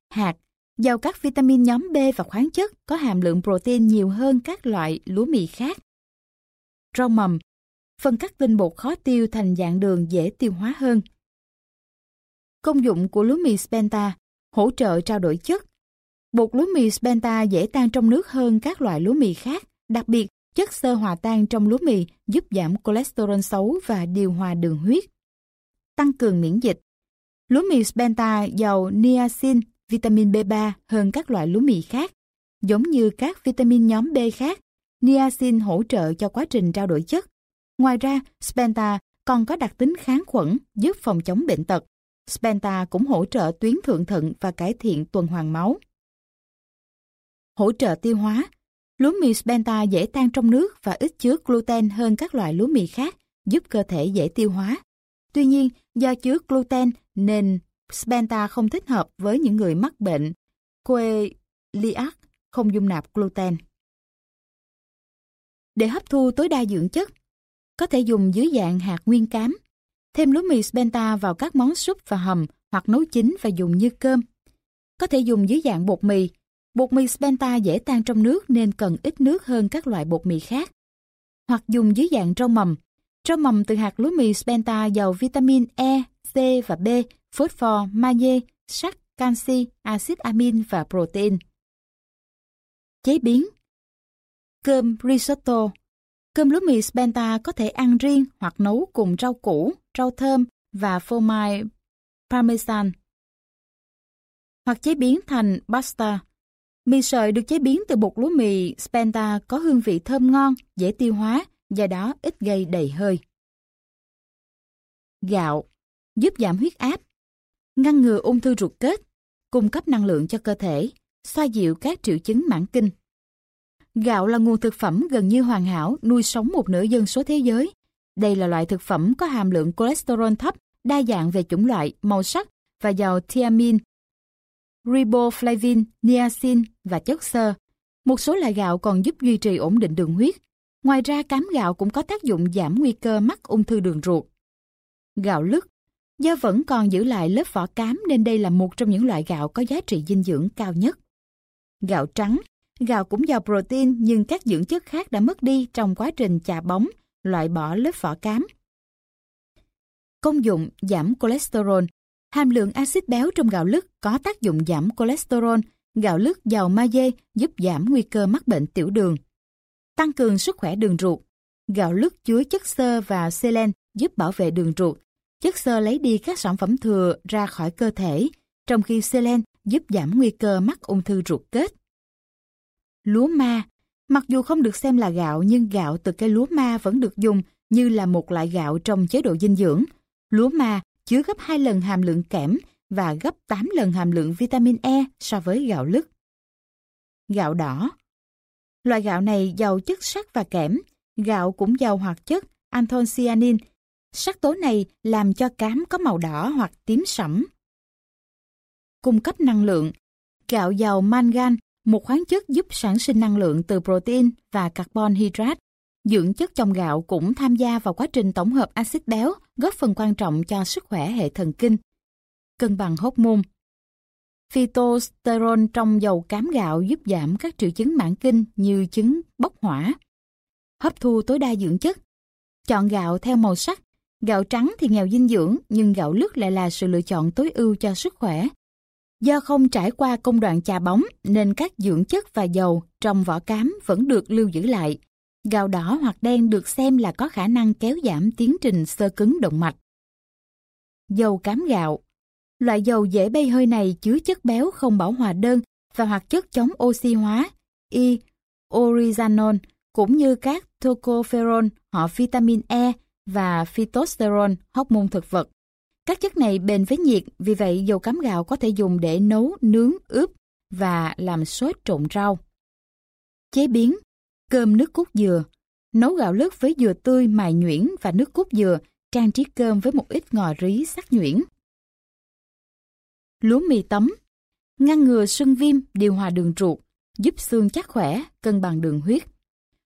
Hạt giàu các vitamin nhóm B và khoáng chất có hàm lượng protein nhiều hơn các loại lúa mì khác. Rau mầm phân cắt tinh bột khó tiêu thành dạng đường dễ tiêu hóa hơn. Công dụng của lúa mì Spenta hỗ trợ trao đổi chất. Bột lúa mì Spenta dễ tan trong nước hơn các loại lúa mì khác, đặc biệt chất xơ hòa tan trong lúa mì giúp giảm cholesterol xấu và điều hòa đường huyết. Tăng cường miễn dịch. Lúa mì Spenta giàu niacin, vitamin B3 hơn các loại lúa mì khác. Giống như các vitamin nhóm B khác, niacin hỗ trợ cho quá trình trao đổi chất. Ngoài ra, Spenta còn có đặc tính kháng khuẩn, giúp phòng chống bệnh tật. Spenta cũng hỗ trợ tuyến thượng thận và cải thiện tuần hoàn máu. Hỗ trợ tiêu hóa Lúa mì Spenta dễ tan trong nước và ít chứa gluten hơn các loại lúa mì khác, giúp cơ thể dễ tiêu hóa. Tuy nhiên, do chứa gluten nên Spenta không thích hợp với những người mắc bệnh coeliac không dung nạp gluten. Để hấp thu tối đa dưỡng chất, có thể dùng dưới dạng hạt nguyên cám. Thêm lúa mì Spenta vào các món súp và hầm hoặc nấu chín và dùng như cơm. Có thể dùng dưới dạng bột mì. Bột mì Spenta dễ tan trong nước nên cần ít nước hơn các loại bột mì khác. Hoặc dùng dưới dạng rau mầm. Rau mầm từ hạt lúa mì Spenta giàu vitamin E, C và B, phosphor, magie, sắt, canxi, axit amin và protein. Chế biến Cơm risotto Cơm lúa mì Spenta có thể ăn riêng hoặc nấu cùng rau củ, rau thơm và phô mai parmesan. Hoặc chế biến thành pasta. Mì sợi được chế biến từ bột lúa mì Spenta có hương vị thơm ngon, dễ tiêu hóa, do đó ít gây đầy hơi. Gạo giúp giảm huyết áp, ngăn ngừa ung thư ruột kết, cung cấp năng lượng cho cơ thể, xoa dịu các triệu chứng mãn kinh. Gạo là nguồn thực phẩm gần như hoàn hảo nuôi sống một nửa dân số thế giới. Đây là loại thực phẩm có hàm lượng cholesterol thấp, đa dạng về chủng loại, màu sắc và giàu thiamin, riboflavin, niacin và chất xơ. Một số loại gạo còn giúp duy trì ổn định đường huyết. Ngoài ra cám gạo cũng có tác dụng giảm nguy cơ mắc ung thư đường ruột. Gạo lứt Do vẫn còn giữ lại lớp vỏ cám nên đây là một trong những loại gạo có giá trị dinh dưỡng cao nhất. Gạo trắng Gạo cũng giàu protein nhưng các dưỡng chất khác đã mất đi trong quá trình chà bóng, loại bỏ lớp vỏ cám. Công dụng giảm cholesterol Hàm lượng axit béo trong gạo lứt có tác dụng giảm cholesterol. Gạo lứt giàu magie giúp giảm nguy cơ mắc bệnh tiểu đường. Tăng cường sức khỏe đường ruột. Gạo lứt chứa chất xơ và selen giúp bảo vệ đường ruột. Chất xơ lấy đi các sản phẩm thừa ra khỏi cơ thể, trong khi selen giúp giảm nguy cơ mắc ung thư ruột kết. Lúa ma Mặc dù không được xem là gạo nhưng gạo từ cây lúa ma vẫn được dùng như là một loại gạo trong chế độ dinh dưỡng. Lúa ma chứa gấp 2 lần hàm lượng kẽm và gấp 8 lần hàm lượng vitamin E so với gạo lứt. Gạo đỏ Loại gạo này giàu chất sắt và kẽm. Gạo cũng giàu hoạt chất, anthocyanin. Sắc tố này làm cho cám có màu đỏ hoặc tím sẫm. Cung cấp năng lượng Gạo giàu mangan, một khoáng chất giúp sản sinh năng lượng từ protein và carbon hydrate. Dưỡng chất trong gạo cũng tham gia vào quá trình tổng hợp axit béo, góp phần quan trọng cho sức khỏe hệ thần kinh. Cân bằng hormone Phytosterol trong dầu cám gạo giúp giảm các triệu chứng mãn kinh như chứng bốc hỏa. Hấp thu tối đa dưỡng chất. Chọn gạo theo màu sắc. Gạo trắng thì nghèo dinh dưỡng, nhưng gạo lứt lại là sự lựa chọn tối ưu cho sức khỏe. Do không trải qua công đoạn chà bóng nên các dưỡng chất và dầu trong vỏ cám vẫn được lưu giữ lại. Gạo đỏ hoặc đen được xem là có khả năng kéo giảm tiến trình sơ cứng động mạch. Dầu cám gạo Loại dầu dễ bay hơi này chứa chất béo không bảo hòa đơn và hoạt chất chống oxy hóa, y, orizanol, cũng như các tocopherol, họ vitamin E và phytosterol, hormone thực vật. Các chất này bền với nhiệt, vì vậy dầu cám gạo có thể dùng để nấu, nướng, ướp và làm sốt trộn rau. Chế biến Cơm nước cốt dừa Nấu gạo lứt với dừa tươi mài nhuyễn và nước cốt dừa, trang trí cơm với một ít ngò rí sắc nhuyễn. Lúa mì tấm Ngăn ngừa sưng viêm, điều hòa đường ruột, giúp xương chắc khỏe, cân bằng đường huyết.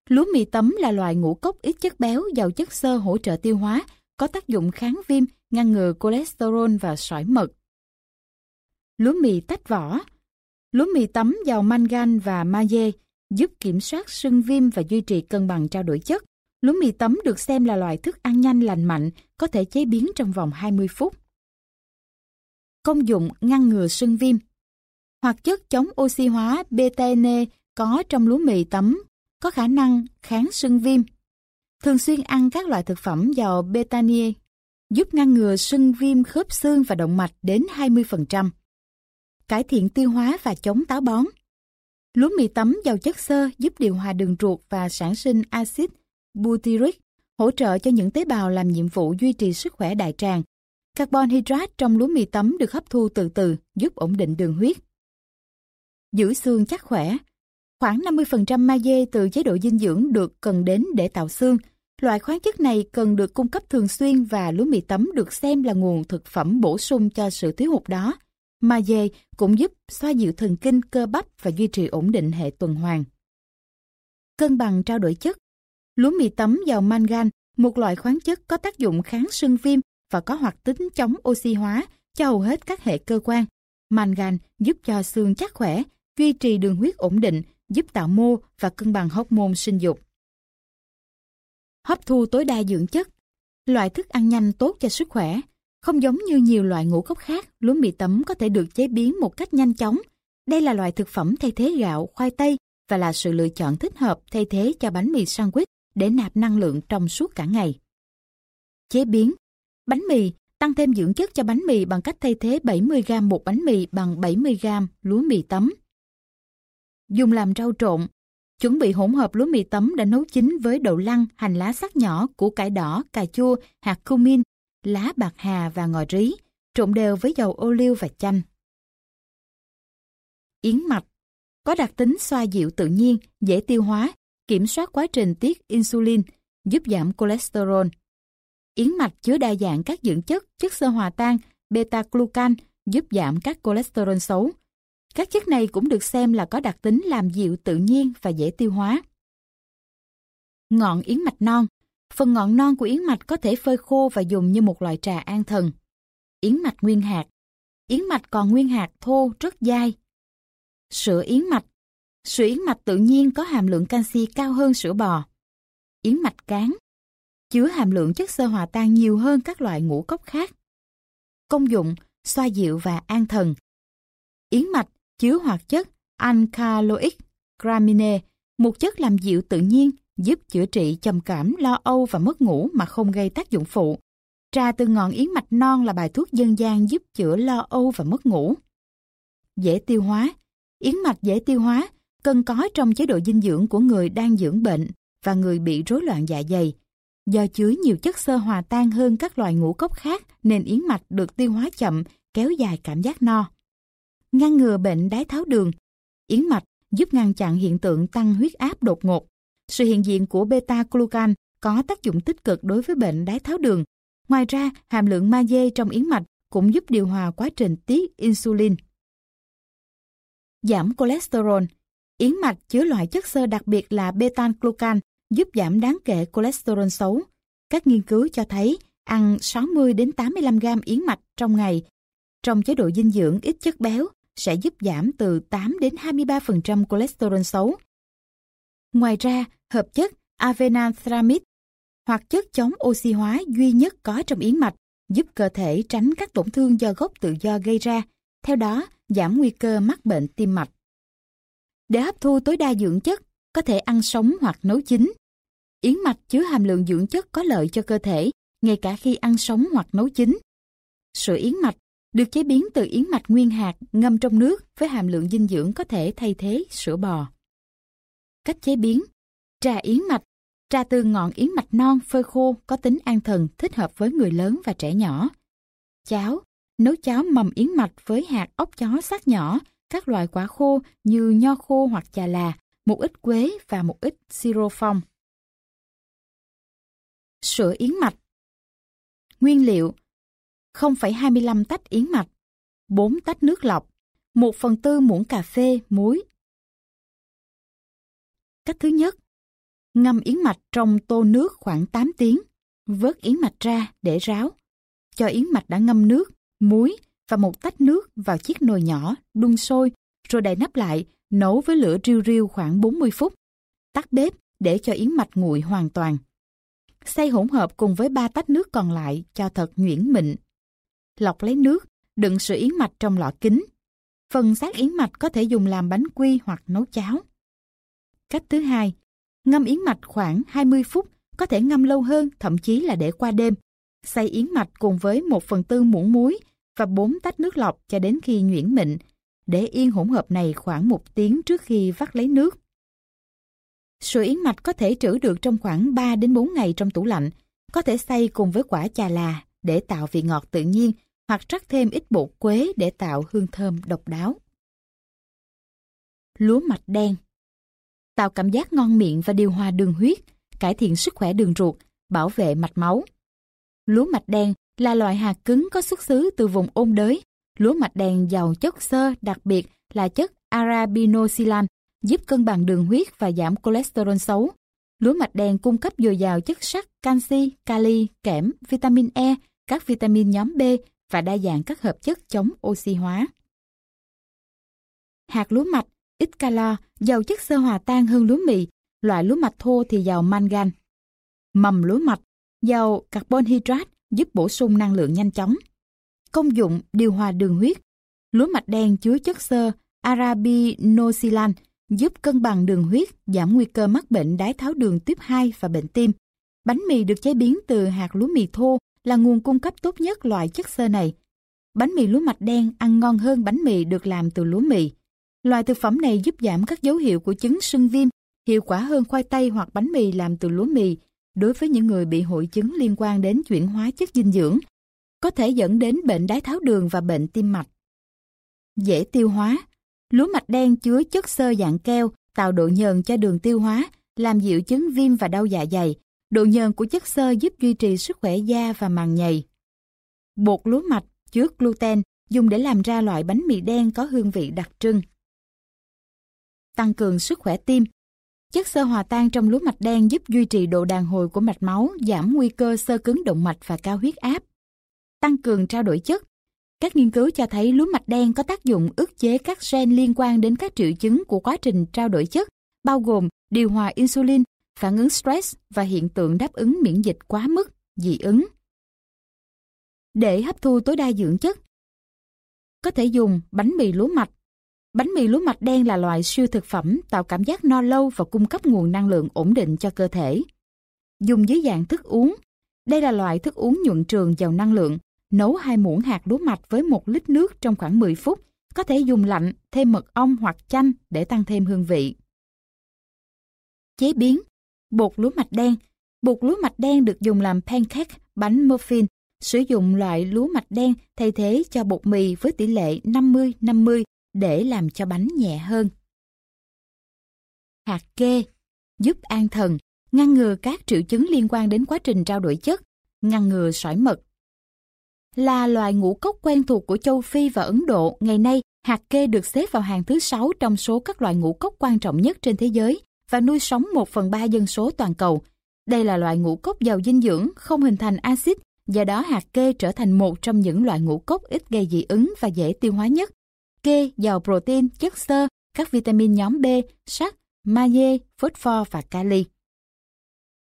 Lúa mì tấm là loại ngũ cốc ít chất béo, giàu chất xơ hỗ trợ tiêu hóa, có tác dụng kháng viêm, ngăn ngừa cholesterol và sỏi mật. Lúa mì tách vỏ Lúa mì tấm giàu mangan và magie, giúp kiểm soát sưng viêm và duy trì cân bằng trao đổi chất. Lúa mì tấm được xem là loại thức ăn nhanh lành mạnh, có thể chế biến trong vòng 20 phút. Công dụng ngăn ngừa sưng viêm Hoạt chất chống oxy hóa betaine có trong lúa mì tấm có khả năng kháng sưng viêm. Thường xuyên ăn các loại thực phẩm giàu betaine giúp ngăn ngừa sưng viêm khớp xương và động mạch đến 20%. Cải thiện tiêu hóa và chống táo bón. Lúa mì tấm giàu chất xơ giúp điều hòa đường ruột và sản sinh axit butyric, hỗ trợ cho những tế bào làm nhiệm vụ duy trì sức khỏe đại tràng. Carbon hydrate trong lúa mì tấm được hấp thu từ từ, giúp ổn định đường huyết. Giữ xương chắc khỏe. Khoảng 50% magie từ chế độ dinh dưỡng được cần đến để tạo xương. Loại khoáng chất này cần được cung cấp thường xuyên và lúa mì tấm được xem là nguồn thực phẩm bổ sung cho sự thiếu hụt đó. Magie cũng giúp xoa dịu thần kinh, cơ bắp và duy trì ổn định hệ tuần hoàn. Cân bằng trao đổi chất Lúa mì tấm giàu mangan, một loại khoáng chất có tác dụng kháng sưng viêm và có hoạt tính chống oxy hóa cho hầu hết các hệ cơ quan. Mangan giúp cho xương chắc khỏe, duy trì đường huyết ổn định, giúp tạo mô và cân bằng hormone sinh dục. Hấp thu tối đa dưỡng chất Loại thức ăn nhanh tốt cho sức khỏe, không giống như nhiều loại ngũ cốc khác, lúa mì tấm có thể được chế biến một cách nhanh chóng. Đây là loại thực phẩm thay thế gạo, khoai tây và là sự lựa chọn thích hợp thay thế cho bánh mì sandwich để nạp năng lượng trong suốt cả ngày. Chế biến Bánh mì tăng thêm dưỡng chất cho bánh mì bằng cách thay thế 70g một bánh mì bằng 70g lúa mì tấm. Dùng làm rau trộn Chuẩn bị hỗn hợp lúa mì tấm đã nấu chín với đậu lăng, hành lá sắc nhỏ, củ cải đỏ, cà chua, hạt cumin, lá bạc hà và ngò rí, trộn đều với dầu ô liu và chanh. Yến mạch có đặc tính xoa dịu tự nhiên, dễ tiêu hóa, kiểm soát quá trình tiết insulin, giúp giảm cholesterol. Yến mạch chứa đa dạng các dưỡng chất, chất xơ hòa tan, beta-glucan giúp giảm các cholesterol xấu. Các chất này cũng được xem là có đặc tính làm dịu tự nhiên và dễ tiêu hóa. Ngọn yến mạch non Phần ngọn non của yến mạch có thể phơi khô và dùng như một loại trà an thần. Yến mạch nguyên hạt Yến mạch còn nguyên hạt thô rất dai. Sữa yến mạch Sữa yến mạch tự nhiên có hàm lượng canxi cao hơn sữa bò. Yến mạch cán chứa hàm lượng chất xơ hòa tan nhiều hơn các loại ngũ cốc khác. Công dụng, xoa dịu và an thần. Yến mạch chứa hoạt chất alkaloic gramine, một chất làm dịu tự nhiên giúp chữa trị trầm cảm, lo âu và mất ngủ mà không gây tác dụng phụ. Trà từ ngọn yến mạch non là bài thuốc dân gian giúp chữa lo âu và mất ngủ. Dễ tiêu hóa Yến mạch dễ tiêu hóa cần có trong chế độ dinh dưỡng của người đang dưỡng bệnh và người bị rối loạn dạ dày. Do chứa nhiều chất xơ hòa tan hơn các loại ngũ cốc khác nên yến mạch được tiêu hóa chậm, kéo dài cảm giác no. Ngăn ngừa bệnh đái tháo đường Yến mạch giúp ngăn chặn hiện tượng tăng huyết áp đột ngột. Sự hiện diện của beta-glucan có tác dụng tích cực đối với bệnh đái tháo đường. Ngoài ra, hàm lượng magie trong yến mạch cũng giúp điều hòa quá trình tiết insulin. Giảm cholesterol Yến mạch chứa loại chất xơ đặc biệt là beta-glucan giúp giảm đáng kể cholesterol xấu. Các nghiên cứu cho thấy ăn 60 đến 85 gram yến mạch trong ngày trong chế độ dinh dưỡng ít chất béo sẽ giúp giảm từ 8 đến 23% cholesterol xấu. Ngoài ra, hợp chất avenantramid hoặc chất chống oxy hóa duy nhất có trong yến mạch giúp cơ thể tránh các tổn thương do gốc tự do gây ra, theo đó giảm nguy cơ mắc bệnh tim mạch. Để hấp thu tối đa dưỡng chất, có thể ăn sống hoặc nấu chín. Yến mạch chứa hàm lượng dưỡng chất có lợi cho cơ thể, ngay cả khi ăn sống hoặc nấu chín. Sữa yến mạch được chế biến từ yến mạch nguyên hạt ngâm trong nước với hàm lượng dinh dưỡng có thể thay thế sữa bò. Cách chế biến Trà yến mạch Trà từ ngọn yến mạch non phơi khô có tính an thần thích hợp với người lớn và trẻ nhỏ. Cháo Nấu cháo mầm yến mạch với hạt ốc chó sắc nhỏ, các loại quả khô như nho khô hoặc chà là, một ít quế và một ít siro phong. Sữa yến mạch Nguyên liệu 0,25 tách yến mạch, 4 tách nước lọc, 1 phần tư muỗng cà phê, muối. Cách thứ nhất, ngâm yến mạch trong tô nước khoảng 8 tiếng, vớt yến mạch ra để ráo. Cho yến mạch đã ngâm nước, muối và một tách nước vào chiếc nồi nhỏ, đun sôi, rồi đậy nắp lại, nấu với lửa riu riu khoảng 40 phút. Tắt bếp để cho yến mạch nguội hoàn toàn. Xay hỗn hợp cùng với ba tách nước còn lại cho thật nhuyễn mịn. Lọc lấy nước, đựng sữa yến mạch trong lọ kính. Phần xác yến mạch có thể dùng làm bánh quy hoặc nấu cháo. Cách thứ hai, ngâm yến mạch khoảng 20 phút, có thể ngâm lâu hơn, thậm chí là để qua đêm. Xay yến mạch cùng với 1 phần tư muỗng muối và 4 tách nước lọc cho đến khi nhuyễn mịn, để yên hỗn hợp này khoảng một tiếng trước khi vắt lấy nước. Sữa yến mạch có thể trữ được trong khoảng 3 đến 4 ngày trong tủ lạnh, có thể xay cùng với quả chà là để tạo vị ngọt tự nhiên hoặc rắc thêm ít bột quế để tạo hương thơm độc đáo. Lúa mạch đen Tạo cảm giác ngon miệng và điều hòa đường huyết, cải thiện sức khỏe đường ruột, bảo vệ mạch máu. Lúa mạch đen là loại hạt cứng có xuất xứ từ vùng ôn đới. Lúa mạch đen giàu chất xơ, đặc biệt là chất arabinoxylan, giúp cân bằng đường huyết và giảm cholesterol xấu. Lúa mạch đen cung cấp dồi dào chất sắt, canxi, kali, kẽm, vitamin E, các vitamin nhóm B và đa dạng các hợp chất chống oxy hóa. Hạt lúa mạch ít calo, giàu chất xơ hòa tan hơn lúa mì, loại lúa mạch thô thì giàu mangan. Mầm lúa mạch giàu carbon hydrate giúp bổ sung năng lượng nhanh chóng. Công dụng điều hòa đường huyết. Lúa mạch đen chứa chất xơ arabinoxylan giúp cân bằng đường huyết, giảm nguy cơ mắc bệnh đái tháo đường tuyếp 2 và bệnh tim. Bánh mì được chế biến từ hạt lúa mì thô là nguồn cung cấp tốt nhất loại chất xơ này. Bánh mì lúa mạch đen ăn ngon hơn bánh mì được làm từ lúa mì. Loại thực phẩm này giúp giảm các dấu hiệu của chứng sưng viêm, hiệu quả hơn khoai tây hoặc bánh mì làm từ lúa mì đối với những người bị hội chứng liên quan đến chuyển hóa chất dinh dưỡng, có thể dẫn đến bệnh đái tháo đường và bệnh tim mạch. Dễ tiêu hóa Lúa mạch đen chứa chất xơ dạng keo tạo độ nhờn cho đường tiêu hóa, làm dịu chứng viêm và đau dạ dày. Độ nhờn của chất xơ giúp duy trì sức khỏe da và màng nhầy. Bột lúa mạch chứa gluten dùng để làm ra loại bánh mì đen có hương vị đặc trưng. Tăng cường sức khỏe tim Chất xơ hòa tan trong lúa mạch đen giúp duy trì độ đàn hồi của mạch máu, giảm nguy cơ sơ cứng động mạch và cao huyết áp. Tăng cường trao đổi chất. Các nghiên cứu cho thấy lúa mạch đen có tác dụng ức chế các gen liên quan đến các triệu chứng của quá trình trao đổi chất, bao gồm điều hòa insulin, phản ứng stress và hiện tượng đáp ứng miễn dịch quá mức, dị ứng. Để hấp thu tối đa dưỡng chất, có thể dùng bánh mì lúa mạch Bánh mì lúa mạch đen là loại siêu thực phẩm tạo cảm giác no lâu và cung cấp nguồn năng lượng ổn định cho cơ thể. Dùng dưới dạng thức uống. Đây là loại thức uống nhuận trường giàu năng lượng. Nấu hai muỗng hạt lúa mạch với một lít nước trong khoảng 10 phút. Có thể dùng lạnh, thêm mật ong hoặc chanh để tăng thêm hương vị. Chế biến Bột lúa mạch đen Bột lúa mạch đen được dùng làm pancake, bánh muffin. Sử dụng loại lúa mạch đen thay thế cho bột mì với tỷ lệ 50-50 để làm cho bánh nhẹ hơn. Hạt kê giúp an thần, ngăn ngừa các triệu chứng liên quan đến quá trình trao đổi chất, ngăn ngừa sỏi mật. Là loài ngũ cốc quen thuộc của châu Phi và Ấn Độ, ngày nay hạt kê được xếp vào hàng thứ sáu trong số các loài ngũ cốc quan trọng nhất trên thế giới và nuôi sống 1 phần 3 dân số toàn cầu. Đây là loại ngũ cốc giàu dinh dưỡng, không hình thành axit, do đó hạt kê trở thành một trong những loại ngũ cốc ít gây dị ứng và dễ tiêu hóa nhất kê giàu protein, chất xơ, các vitamin nhóm B, sắt, magie, phosphor và kali.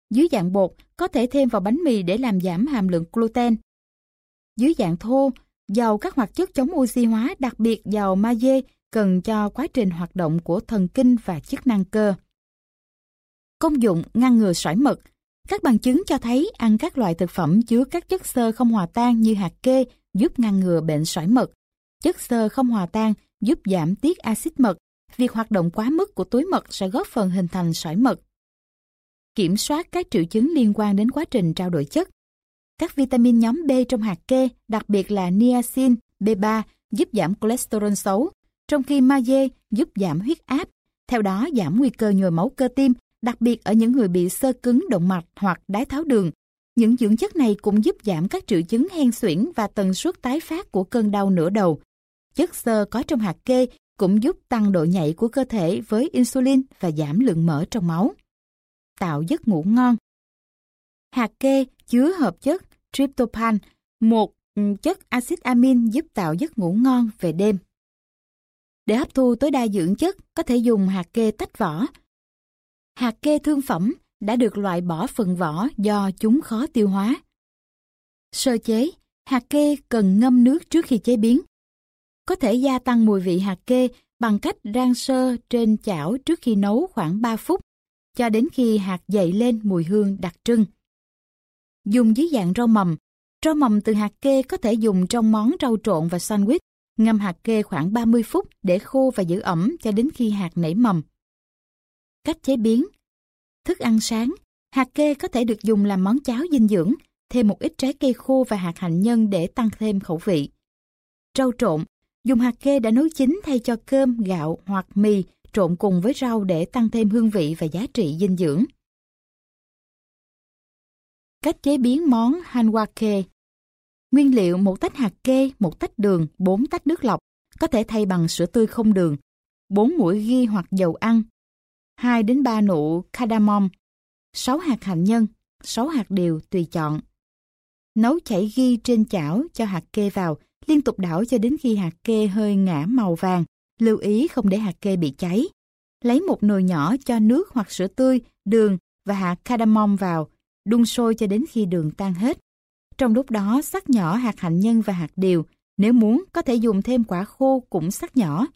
Dưới dạng bột, có thể thêm vào bánh mì để làm giảm hàm lượng gluten. Dưới dạng thô, giàu các hoạt chất chống oxy hóa, đặc biệt giàu magie, cần cho quá trình hoạt động của thần kinh và chức năng cơ. Công dụng ngăn ngừa sỏi mật. Các bằng chứng cho thấy ăn các loại thực phẩm chứa các chất xơ không hòa tan như hạt kê giúp ngăn ngừa bệnh sỏi mật. Chất xơ không hòa tan giúp giảm tiết axit mật. Việc hoạt động quá mức của túi mật sẽ góp phần hình thành sỏi mật. Kiểm soát các triệu chứng liên quan đến quá trình trao đổi chất. Các vitamin nhóm B trong hạt kê, đặc biệt là niacin, B3 giúp giảm cholesterol xấu, trong khi magie giúp giảm huyết áp, theo đó giảm nguy cơ nhồi máu cơ tim, đặc biệt ở những người bị sơ cứng động mạch hoặc đái tháo đường. Những dưỡng chất này cũng giúp giảm các triệu chứng hen suyễn và tần suất tái phát của cơn đau nửa đầu. Chất xơ có trong hạt kê cũng giúp tăng độ nhạy của cơ thể với insulin và giảm lượng mỡ trong máu. Tạo giấc ngủ ngon Hạt kê chứa hợp chất tryptophan, một chất axit amin giúp tạo giấc ngủ ngon về đêm. Để hấp thu tối đa dưỡng chất, có thể dùng hạt kê tách vỏ. Hạt kê thương phẩm đã được loại bỏ phần vỏ do chúng khó tiêu hóa. Sơ chế, hạt kê cần ngâm nước trước khi chế biến. Có thể gia tăng mùi vị hạt kê bằng cách rang sơ trên chảo trước khi nấu khoảng 3 phút, cho đến khi hạt dậy lên mùi hương đặc trưng. Dùng dưới dạng rau mầm, rau mầm từ hạt kê có thể dùng trong món rau trộn và sandwich Ngâm hạt kê khoảng 30 phút để khô và giữ ẩm cho đến khi hạt nảy mầm. Cách chế biến Thức ăn sáng Hạt kê có thể được dùng làm món cháo dinh dưỡng, thêm một ít trái cây khô và hạt hạnh nhân để tăng thêm khẩu vị. Rau trộn Dùng hạt kê đã nấu chín thay cho cơm, gạo hoặc mì trộn cùng với rau để tăng thêm hương vị và giá trị dinh dưỡng. Cách chế biến món hanwake Nguyên liệu một tách hạt kê, một tách đường, 4 tách nước lọc, có thể thay bằng sữa tươi không đường, 4 muỗng ghi hoặc dầu ăn, 2 đến 3 nụ cardamom, 6 hạt hạnh nhân, 6 hạt điều tùy chọn. Nấu chảy ghi trên chảo cho hạt kê vào, liên tục đảo cho đến khi hạt kê hơi ngã màu vàng, lưu ý không để hạt kê bị cháy. Lấy một nồi nhỏ cho nước hoặc sữa tươi, đường và hạt cardamom vào, đun sôi cho đến khi đường tan hết. Trong lúc đó sắc nhỏ hạt hạnh nhân và hạt điều, nếu muốn có thể dùng thêm quả khô cũng sắc nhỏ.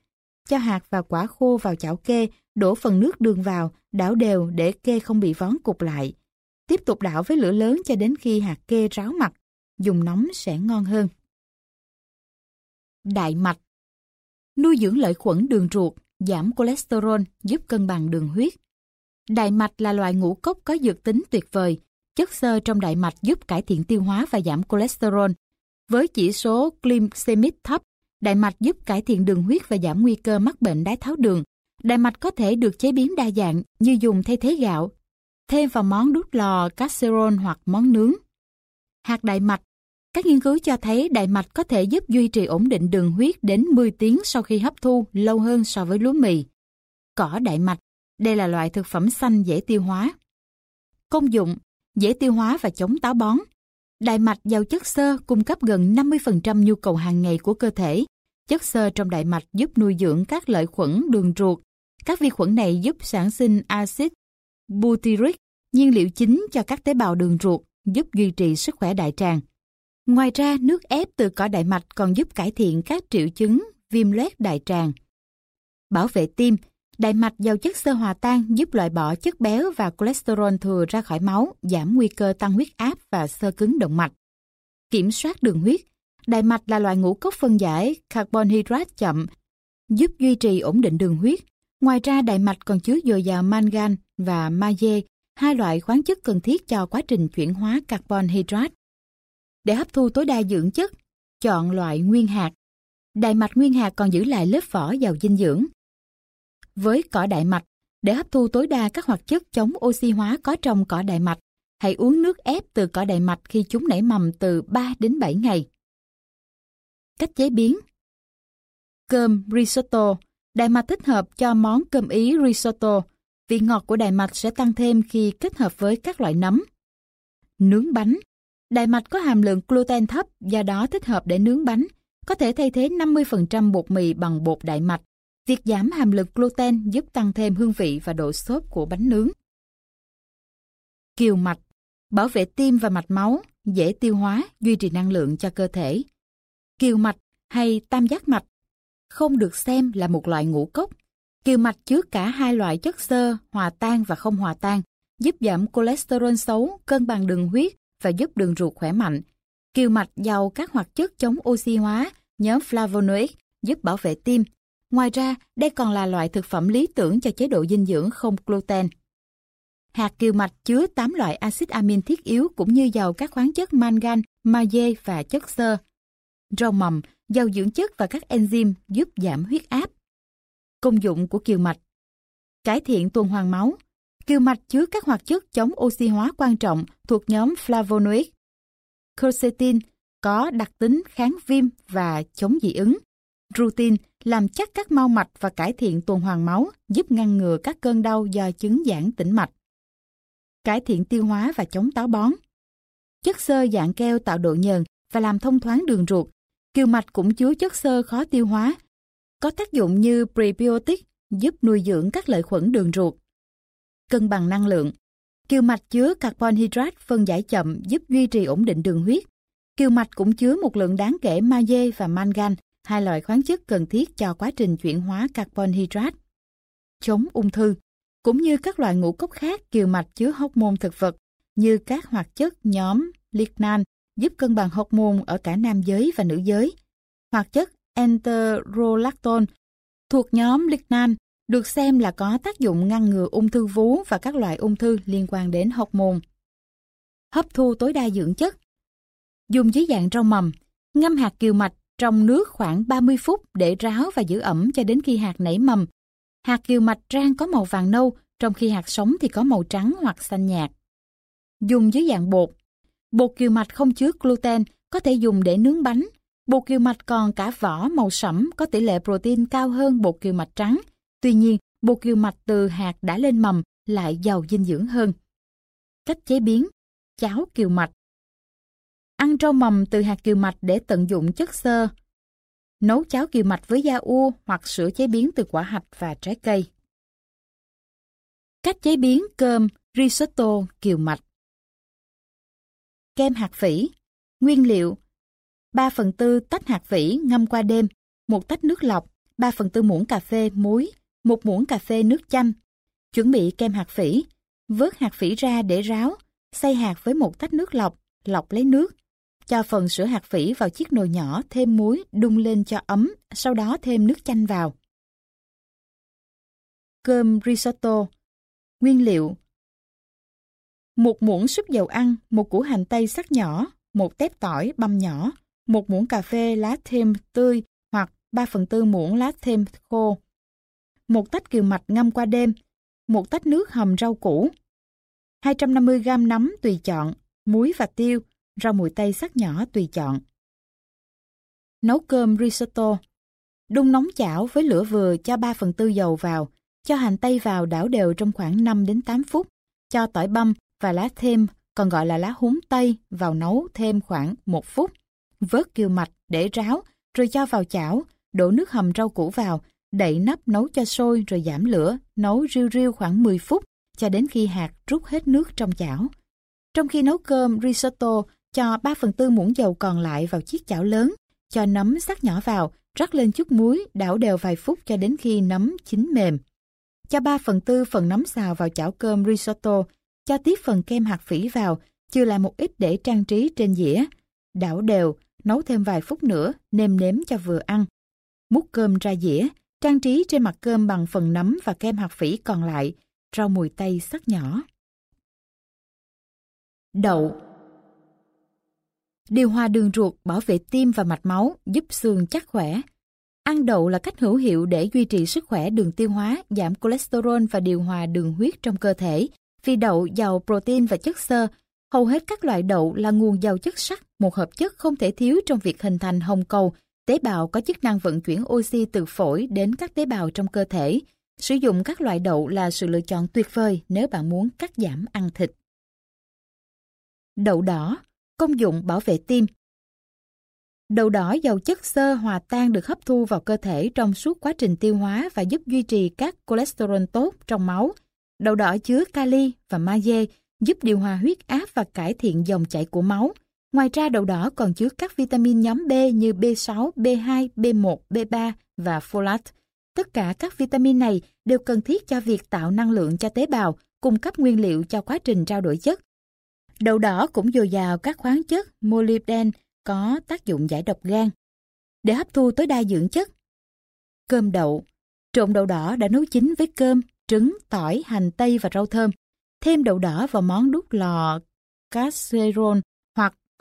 Cho hạt và quả khô vào chảo kê, đổ phần nước đường vào, đảo đều để kê không bị vón cục lại. Tiếp tục đảo với lửa lớn cho đến khi hạt kê ráo mặt, dùng nóng sẽ ngon hơn. Đại mạch Nuôi dưỡng lợi khuẩn đường ruột, giảm cholesterol, giúp cân bằng đường huyết. Đại mạch là loại ngũ cốc có dược tính tuyệt vời, chất xơ trong đại mạch giúp cải thiện tiêu hóa và giảm cholesterol. Với chỉ số glycemic thấp, đại mạch giúp cải thiện đường huyết và giảm nguy cơ mắc bệnh đái tháo đường. Đại mạch có thể được chế biến đa dạng như dùng thay thế gạo, thêm vào món đút lò, casserole hoặc món nướng. Hạt đại mạch các nghiên cứu cho thấy đại mạch có thể giúp duy trì ổn định đường huyết đến 10 tiếng sau khi hấp thu lâu hơn so với lúa mì. Cỏ đại mạch Đây là loại thực phẩm xanh dễ tiêu hóa. Công dụng dễ tiêu hóa và chống táo bón. Đại mạch giàu chất xơ cung cấp gần 50% nhu cầu hàng ngày của cơ thể. Chất xơ trong đại mạch giúp nuôi dưỡng các lợi khuẩn đường ruột. Các vi khuẩn này giúp sản sinh axit butyric, nhiên liệu chính cho các tế bào đường ruột, giúp duy trì sức khỏe đại tràng. Ngoài ra, nước ép từ cỏ đại mạch còn giúp cải thiện các triệu chứng viêm loét đại tràng. Bảo vệ tim, Đại mạch giàu chất xơ hòa tan giúp loại bỏ chất béo và cholesterol thừa ra khỏi máu, giảm nguy cơ tăng huyết áp và sơ cứng động mạch. Kiểm soát đường huyết. Đại mạch là loại ngũ cốc phân giải carbohydrate chậm, giúp duy trì ổn định đường huyết. Ngoài ra, đại mạch còn chứa dồi dào mangan và magie, hai loại khoáng chất cần thiết cho quá trình chuyển hóa carbon hydrate. Để hấp thu tối đa dưỡng chất, chọn loại nguyên hạt. Đại mạch nguyên hạt còn giữ lại lớp vỏ giàu dinh dưỡng, với cỏ đại mạch. Để hấp thu tối đa các hoạt chất chống oxy hóa có trong cỏ đại mạch, hãy uống nước ép từ cỏ đại mạch khi chúng nảy mầm từ 3 đến 7 ngày. Cách chế biến Cơm risotto Đại mạch thích hợp cho món cơm ý risotto. Vị ngọt của đại mạch sẽ tăng thêm khi kết hợp với các loại nấm. Nướng bánh Đại mạch có hàm lượng gluten thấp, do đó thích hợp để nướng bánh. Có thể thay thế 50% bột mì bằng bột đại mạch. Việc giảm hàm lượng gluten giúp tăng thêm hương vị và độ xốp của bánh nướng. Kiều mạch Bảo vệ tim và mạch máu, dễ tiêu hóa, duy trì năng lượng cho cơ thể. Kiều mạch hay tam giác mạch không được xem là một loại ngũ cốc. Kiều mạch chứa cả hai loại chất xơ, hòa tan và không hòa tan, giúp giảm cholesterol xấu, cân bằng đường huyết và giúp đường ruột khỏe mạnh. Kiều mạch giàu các hoạt chất chống oxy hóa, nhóm flavonoid, giúp bảo vệ tim. Ngoài ra, đây còn là loại thực phẩm lý tưởng cho chế độ dinh dưỡng không gluten. Hạt kiều mạch chứa 8 loại axit amin thiết yếu cũng như giàu các khoáng chất mangan, magie và chất xơ. Rau mầm, giàu dưỡng chất và các enzyme giúp giảm huyết áp. Công dụng của kiều mạch Cải thiện tuần hoàn máu. Kiều mạch chứa các hoạt chất chống oxy hóa quan trọng thuộc nhóm flavonoid. Quercetin có đặc tính kháng viêm và chống dị ứng. Rutin làm chắc các mau mạch và cải thiện tuần hoàn máu, giúp ngăn ngừa các cơn đau do chứng giãn tĩnh mạch. Cải thiện tiêu hóa và chống táo bón. Chất xơ dạng keo tạo độ nhờn và làm thông thoáng đường ruột. Kiều mạch cũng chứa chất xơ khó tiêu hóa, có tác dụng như prebiotic, giúp nuôi dưỡng các lợi khuẩn đường ruột. Cân bằng năng lượng. Kiều mạch chứa carbon hydrate phân giải chậm giúp duy trì ổn định đường huyết. Kiều mạch cũng chứa một lượng đáng kể magie và mangan, hai loại khoáng chất cần thiết cho quá trình chuyển hóa carbon hydrate. Chống ung thư. Cũng như các loại ngũ cốc khác, kiều mạch chứa hormone thực vật như các hoạt chất nhóm lignan giúp cân bằng hormone ở cả nam giới và nữ giới. Hoạt chất enterolactone thuộc nhóm lignan được xem là có tác dụng ngăn ngừa ung thư vú và các loại ung thư liên quan đến hormone. Hấp thu tối đa dưỡng chất Dùng dưới dạng rau mầm, ngâm hạt kiều mạch trong nước khoảng 30 phút để ráo và giữ ẩm cho đến khi hạt nảy mầm. Hạt kiều mạch rang có màu vàng nâu, trong khi hạt sống thì có màu trắng hoặc xanh nhạt. Dùng dưới dạng bột. Bột kiều mạch không chứa gluten, có thể dùng để nướng bánh. Bột kiều mạch còn cả vỏ màu sẫm có tỷ lệ protein cao hơn bột kiều mạch trắng. Tuy nhiên, bột kiều mạch từ hạt đã lên mầm lại giàu dinh dưỡng hơn. Cách chế biến Cháo kiều mạch Ăn rau mầm từ hạt kiều mạch để tận dụng chất xơ. Nấu cháo kiều mạch với da u hoặc sữa chế biến từ quả hạch và trái cây. Cách chế biến cơm risotto kiều mạch Kem hạt phỉ Nguyên liệu 3 phần tư tách hạt vỉ ngâm qua đêm, một tách nước lọc, 3 phần tư muỗng cà phê muối, một muỗng cà phê nước chanh. Chuẩn bị kem hạt phỉ, vớt hạt phỉ ra để ráo, xay hạt với một tách nước lọc, lọc lấy nước. Cho phần sữa hạt phỉ vào chiếc nồi nhỏ, thêm muối, đun lên cho ấm, sau đó thêm nước chanh vào. Cơm risotto Nguyên liệu một muỗng súp dầu ăn, một củ hành tây sắc nhỏ, một tép tỏi băm nhỏ, một muỗng cà phê lá thêm tươi hoặc 3 phần tư muỗng lá thêm khô, một tách kiều mạch ngâm qua đêm, một tách nước hầm rau củ, 250 g nấm tùy chọn, muối và tiêu, rau mùi tây sắc nhỏ tùy chọn. Nấu cơm risotto Đun nóng chảo với lửa vừa cho 3 phần tư dầu vào, cho hành tây vào đảo đều trong khoảng 5 đến 8 phút, cho tỏi băm và lá thêm, còn gọi là lá húng tây, vào nấu thêm khoảng 1 phút. Vớt kiều mạch để ráo, rồi cho vào chảo, đổ nước hầm rau củ vào, đậy nắp nấu cho sôi rồi giảm lửa, nấu riu riu khoảng 10 phút cho đến khi hạt rút hết nước trong chảo. Trong khi nấu cơm risotto, cho 3 phần tư muỗng dầu còn lại vào chiếc chảo lớn, cho nấm sắc nhỏ vào, rắc lên chút muối, đảo đều vài phút cho đến khi nấm chín mềm. Cho 3 phần tư phần nấm xào vào chảo cơm risotto, cho tiếp phần kem hạt phỉ vào, chưa lại một ít để trang trí trên dĩa. Đảo đều, nấu thêm vài phút nữa, nêm nếm cho vừa ăn. Múc cơm ra dĩa, trang trí trên mặt cơm bằng phần nấm và kem hạt phỉ còn lại, rau mùi tây sắc nhỏ. Đậu Điều hòa đường ruột, bảo vệ tim và mạch máu, giúp xương chắc khỏe. Ăn đậu là cách hữu hiệu để duy trì sức khỏe đường tiêu hóa, giảm cholesterol và điều hòa đường huyết trong cơ thể. Vì đậu giàu protein và chất xơ, hầu hết các loại đậu là nguồn giàu chất sắt, một hợp chất không thể thiếu trong việc hình thành hồng cầu, tế bào có chức năng vận chuyển oxy từ phổi đến các tế bào trong cơ thể. Sử dụng các loại đậu là sự lựa chọn tuyệt vời nếu bạn muốn cắt giảm ăn thịt. Đậu đỏ, công dụng bảo vệ tim. Đậu đỏ giàu chất xơ hòa tan được hấp thu vào cơ thể trong suốt quá trình tiêu hóa và giúp duy trì các cholesterol tốt trong máu. Đậu đỏ chứa kali và magie, giúp điều hòa huyết áp và cải thiện dòng chảy của máu. Ngoài ra đậu đỏ còn chứa các vitamin nhóm B như B6, B2, B1, B3 và folate. Tất cả các vitamin này đều cần thiết cho việc tạo năng lượng cho tế bào, cung cấp nguyên liệu cho quá trình trao đổi chất. Đậu đỏ cũng dồi dào các khoáng chất molybden có tác dụng giải độc gan. Để hấp thu tối đa dưỡng chất, cơm đậu, trộn đậu đỏ đã nấu chín với cơm, trứng, tỏi, hành tây và rau thơm. Thêm đậu đỏ vào món đút lò casserole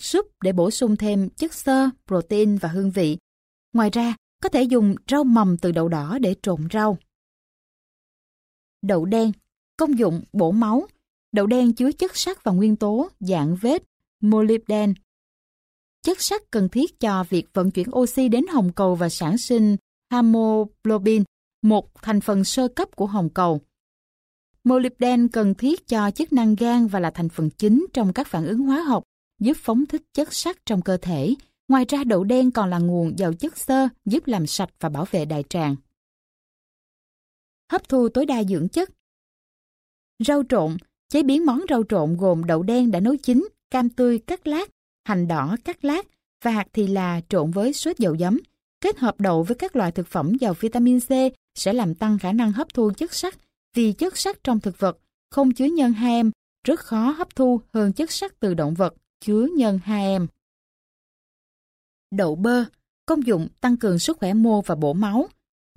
súp để bổ sung thêm chất xơ, protein và hương vị. Ngoài ra, có thể dùng rau mầm từ đậu đỏ để trộn rau. Đậu đen, công dụng bổ máu. Đậu đen chứa chất sắt và nguyên tố dạng vết molybden. Chất sắt cần thiết cho việc vận chuyển oxy đến hồng cầu và sản sinh hemoglobin, một thành phần sơ cấp của hồng cầu. Molybden cần thiết cho chức năng gan và là thành phần chính trong các phản ứng hóa học, giúp phóng thích chất sắt trong cơ thể. Ngoài ra đậu đen còn là nguồn giàu chất xơ, giúp làm sạch và bảo vệ đại tràng. Hấp thu tối đa dưỡng chất Rau trộn Chế biến món rau trộn gồm đậu đen đã nấu chín, cam tươi cắt lát, hành đỏ cắt lát và hạt thì là trộn với sốt dầu giấm. Kết hợp đậu với các loại thực phẩm giàu vitamin C sẽ làm tăng khả năng hấp thu chất sắt vì chất sắt trong thực vật không chứa nhân 2M rất khó hấp thu hơn chất sắt từ động vật chứa nhân 2M. Đậu bơ, công dụng tăng cường sức khỏe mô và bổ máu.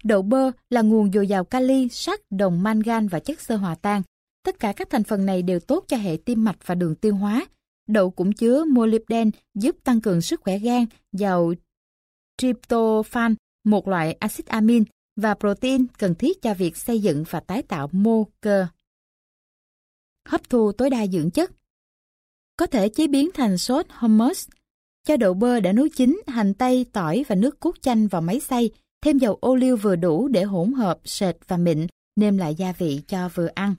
Đậu bơ là nguồn dồi dào kali, sắt, đồng mangan và chất xơ hòa tan. Tất cả các thành phần này đều tốt cho hệ tim mạch và đường tiêu hóa. Đậu cũng chứa molybden giúp tăng cường sức khỏe gan, giàu tryptophan, một loại axit amin và protein cần thiết cho việc xây dựng và tái tạo mô cơ. Hấp thu tối đa dưỡng chất có thể chế biến thành sốt hummus. Cho đậu bơ đã nấu chín, hành tây, tỏi và nước cốt chanh vào máy xay, thêm dầu ô liu vừa đủ để hỗn hợp, sệt và mịn, nêm lại gia vị cho vừa ăn.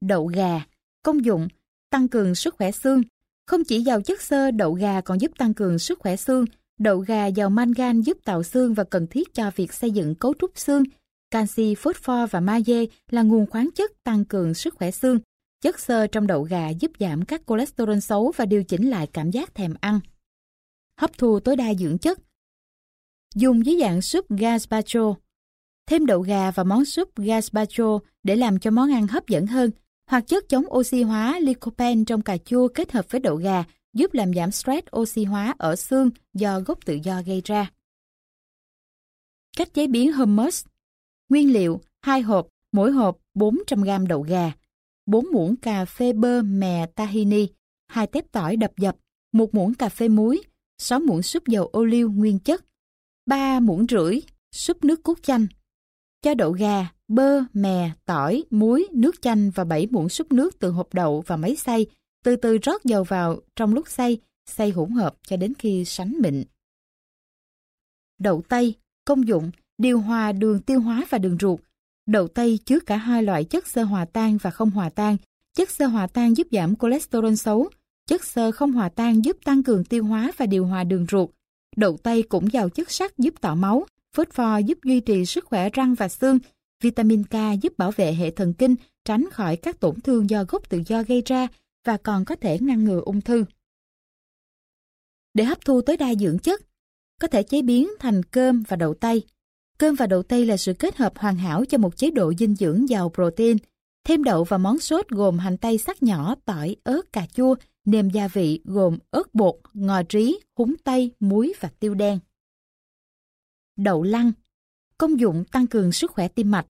Đậu gà Công dụng Tăng cường sức khỏe xương Không chỉ giàu chất xơ, đậu gà còn giúp tăng cường sức khỏe xương, Đậu gà giàu mangan giúp tạo xương và cần thiết cho việc xây dựng cấu trúc xương. Canxi, phosphor và magie là nguồn khoáng chất tăng cường sức khỏe xương. Chất xơ trong đậu gà giúp giảm các cholesterol xấu và điều chỉnh lại cảm giác thèm ăn. Hấp thu tối đa dưỡng chất Dùng dưới dạng súp gazpacho. Thêm đậu gà vào món súp gazpacho để làm cho món ăn hấp dẫn hơn, hoặc chất chống oxy hóa lycopene trong cà chua kết hợp với đậu gà giúp làm giảm stress oxy hóa ở xương do gốc tự do gây ra. Cách chế biến hummus Nguyên liệu 2 hộp, mỗi hộp 400g đậu gà, 4 muỗng cà phê bơ mè tahini, 2 tép tỏi đập dập, 1 muỗng cà phê muối, 6 muỗng súp dầu ô liu nguyên chất, 3 muỗng rưỡi súp nước cốt chanh. Cho đậu gà, bơ, mè, tỏi, muối, nước chanh và 7 muỗng súp nước từ hộp đậu và máy xay từ từ rót dầu vào trong lúc xay, xay hỗn hợp cho đến khi sánh mịn. Đậu tây, công dụng, điều hòa đường tiêu hóa và đường ruột. Đậu tây chứa cả hai loại chất xơ hòa tan và không hòa tan. Chất xơ hòa tan giúp giảm cholesterol xấu, chất xơ không hòa tan giúp tăng cường tiêu hóa và điều hòa đường ruột. Đậu tây cũng giàu chất sắt giúp tạo máu, phosphor giúp duy trì sức khỏe răng và xương, vitamin K giúp bảo vệ hệ thần kinh, tránh khỏi các tổn thương do gốc tự do gây ra và còn có thể ngăn ngừa ung thư. Để hấp thu tối đa dưỡng chất, có thể chế biến thành cơm và đậu tây. Cơm và đậu tây là sự kết hợp hoàn hảo cho một chế độ dinh dưỡng giàu protein. Thêm đậu vào món sốt gồm hành tây sắc nhỏ, tỏi, ớt, cà chua, nêm gia vị gồm ớt bột, ngò trí, húng tây, muối và tiêu đen. Đậu lăng Công dụng tăng cường sức khỏe tim mạch.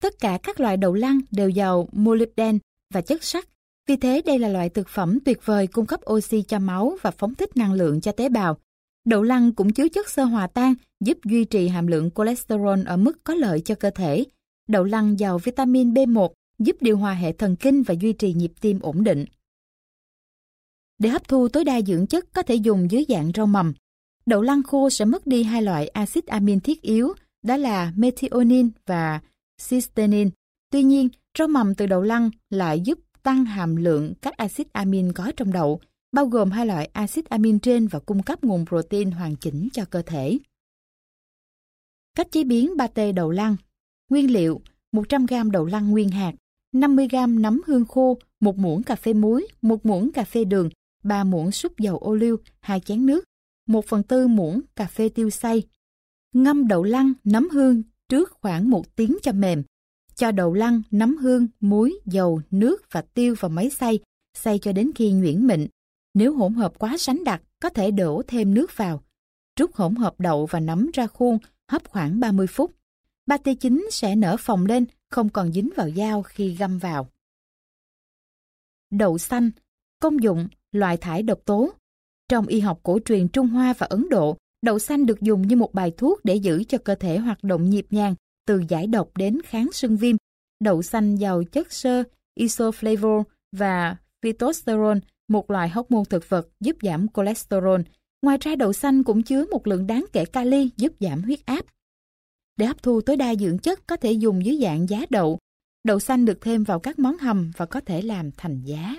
Tất cả các loại đậu lăng đều giàu molybden và chất sắt vì thế đây là loại thực phẩm tuyệt vời cung cấp oxy cho máu và phóng thích năng lượng cho tế bào. Đậu lăng cũng chứa chất xơ hòa tan giúp duy trì hàm lượng cholesterol ở mức có lợi cho cơ thể. Đậu lăng giàu vitamin B1 giúp điều hòa hệ thần kinh và duy trì nhịp tim ổn định. Để hấp thu tối đa dưỡng chất có thể dùng dưới dạng rau mầm. Đậu lăng khô sẽ mất đi hai loại axit amin thiết yếu, đó là methionine và cysteine. Tuy nhiên, rau mầm từ đậu lăng lại giúp tăng hàm lượng các axit amin có trong đậu, bao gồm hai loại axit amin trên và cung cấp nguồn protein hoàn chỉnh cho cơ thể. Cách chế biến pate đậu lăng Nguyên liệu 100g đậu lăng nguyên hạt 50g nấm hương khô 1 muỗng cà phê muối 1 muỗng cà phê đường 3 muỗng súp dầu ô liu 2 chén nước 1 phần tư muỗng cà phê tiêu xay Ngâm đậu lăng, nấm hương trước khoảng 1 tiếng cho mềm Cho đậu lăng, nấm hương, muối, dầu, nước và tiêu vào máy xay, xay cho đến khi nhuyễn mịn. Nếu hỗn hợp quá sánh đặc, có thể đổ thêm nước vào. Rút hỗn hợp đậu và nấm ra khuôn, hấp khoảng 30 phút. Pate chính sẽ nở phồng lên, không còn dính vào dao khi găm vào. Đậu xanh Công dụng, loại thải độc tố. Trong y học cổ truyền Trung Hoa và Ấn Độ, đậu xanh được dùng như một bài thuốc để giữ cho cơ thể hoạt động nhịp nhàng, từ giải độc đến kháng sưng viêm. Đậu xanh giàu chất xơ, isoflavone và phytosterol, một loại hormone thực vật giúp giảm cholesterol. Ngoài ra đậu xanh cũng chứa một lượng đáng kể kali giúp giảm huyết áp. Để hấp thu tối đa dưỡng chất có thể dùng dưới dạng giá đậu. Đậu xanh được thêm vào các món hầm và có thể làm thành giá.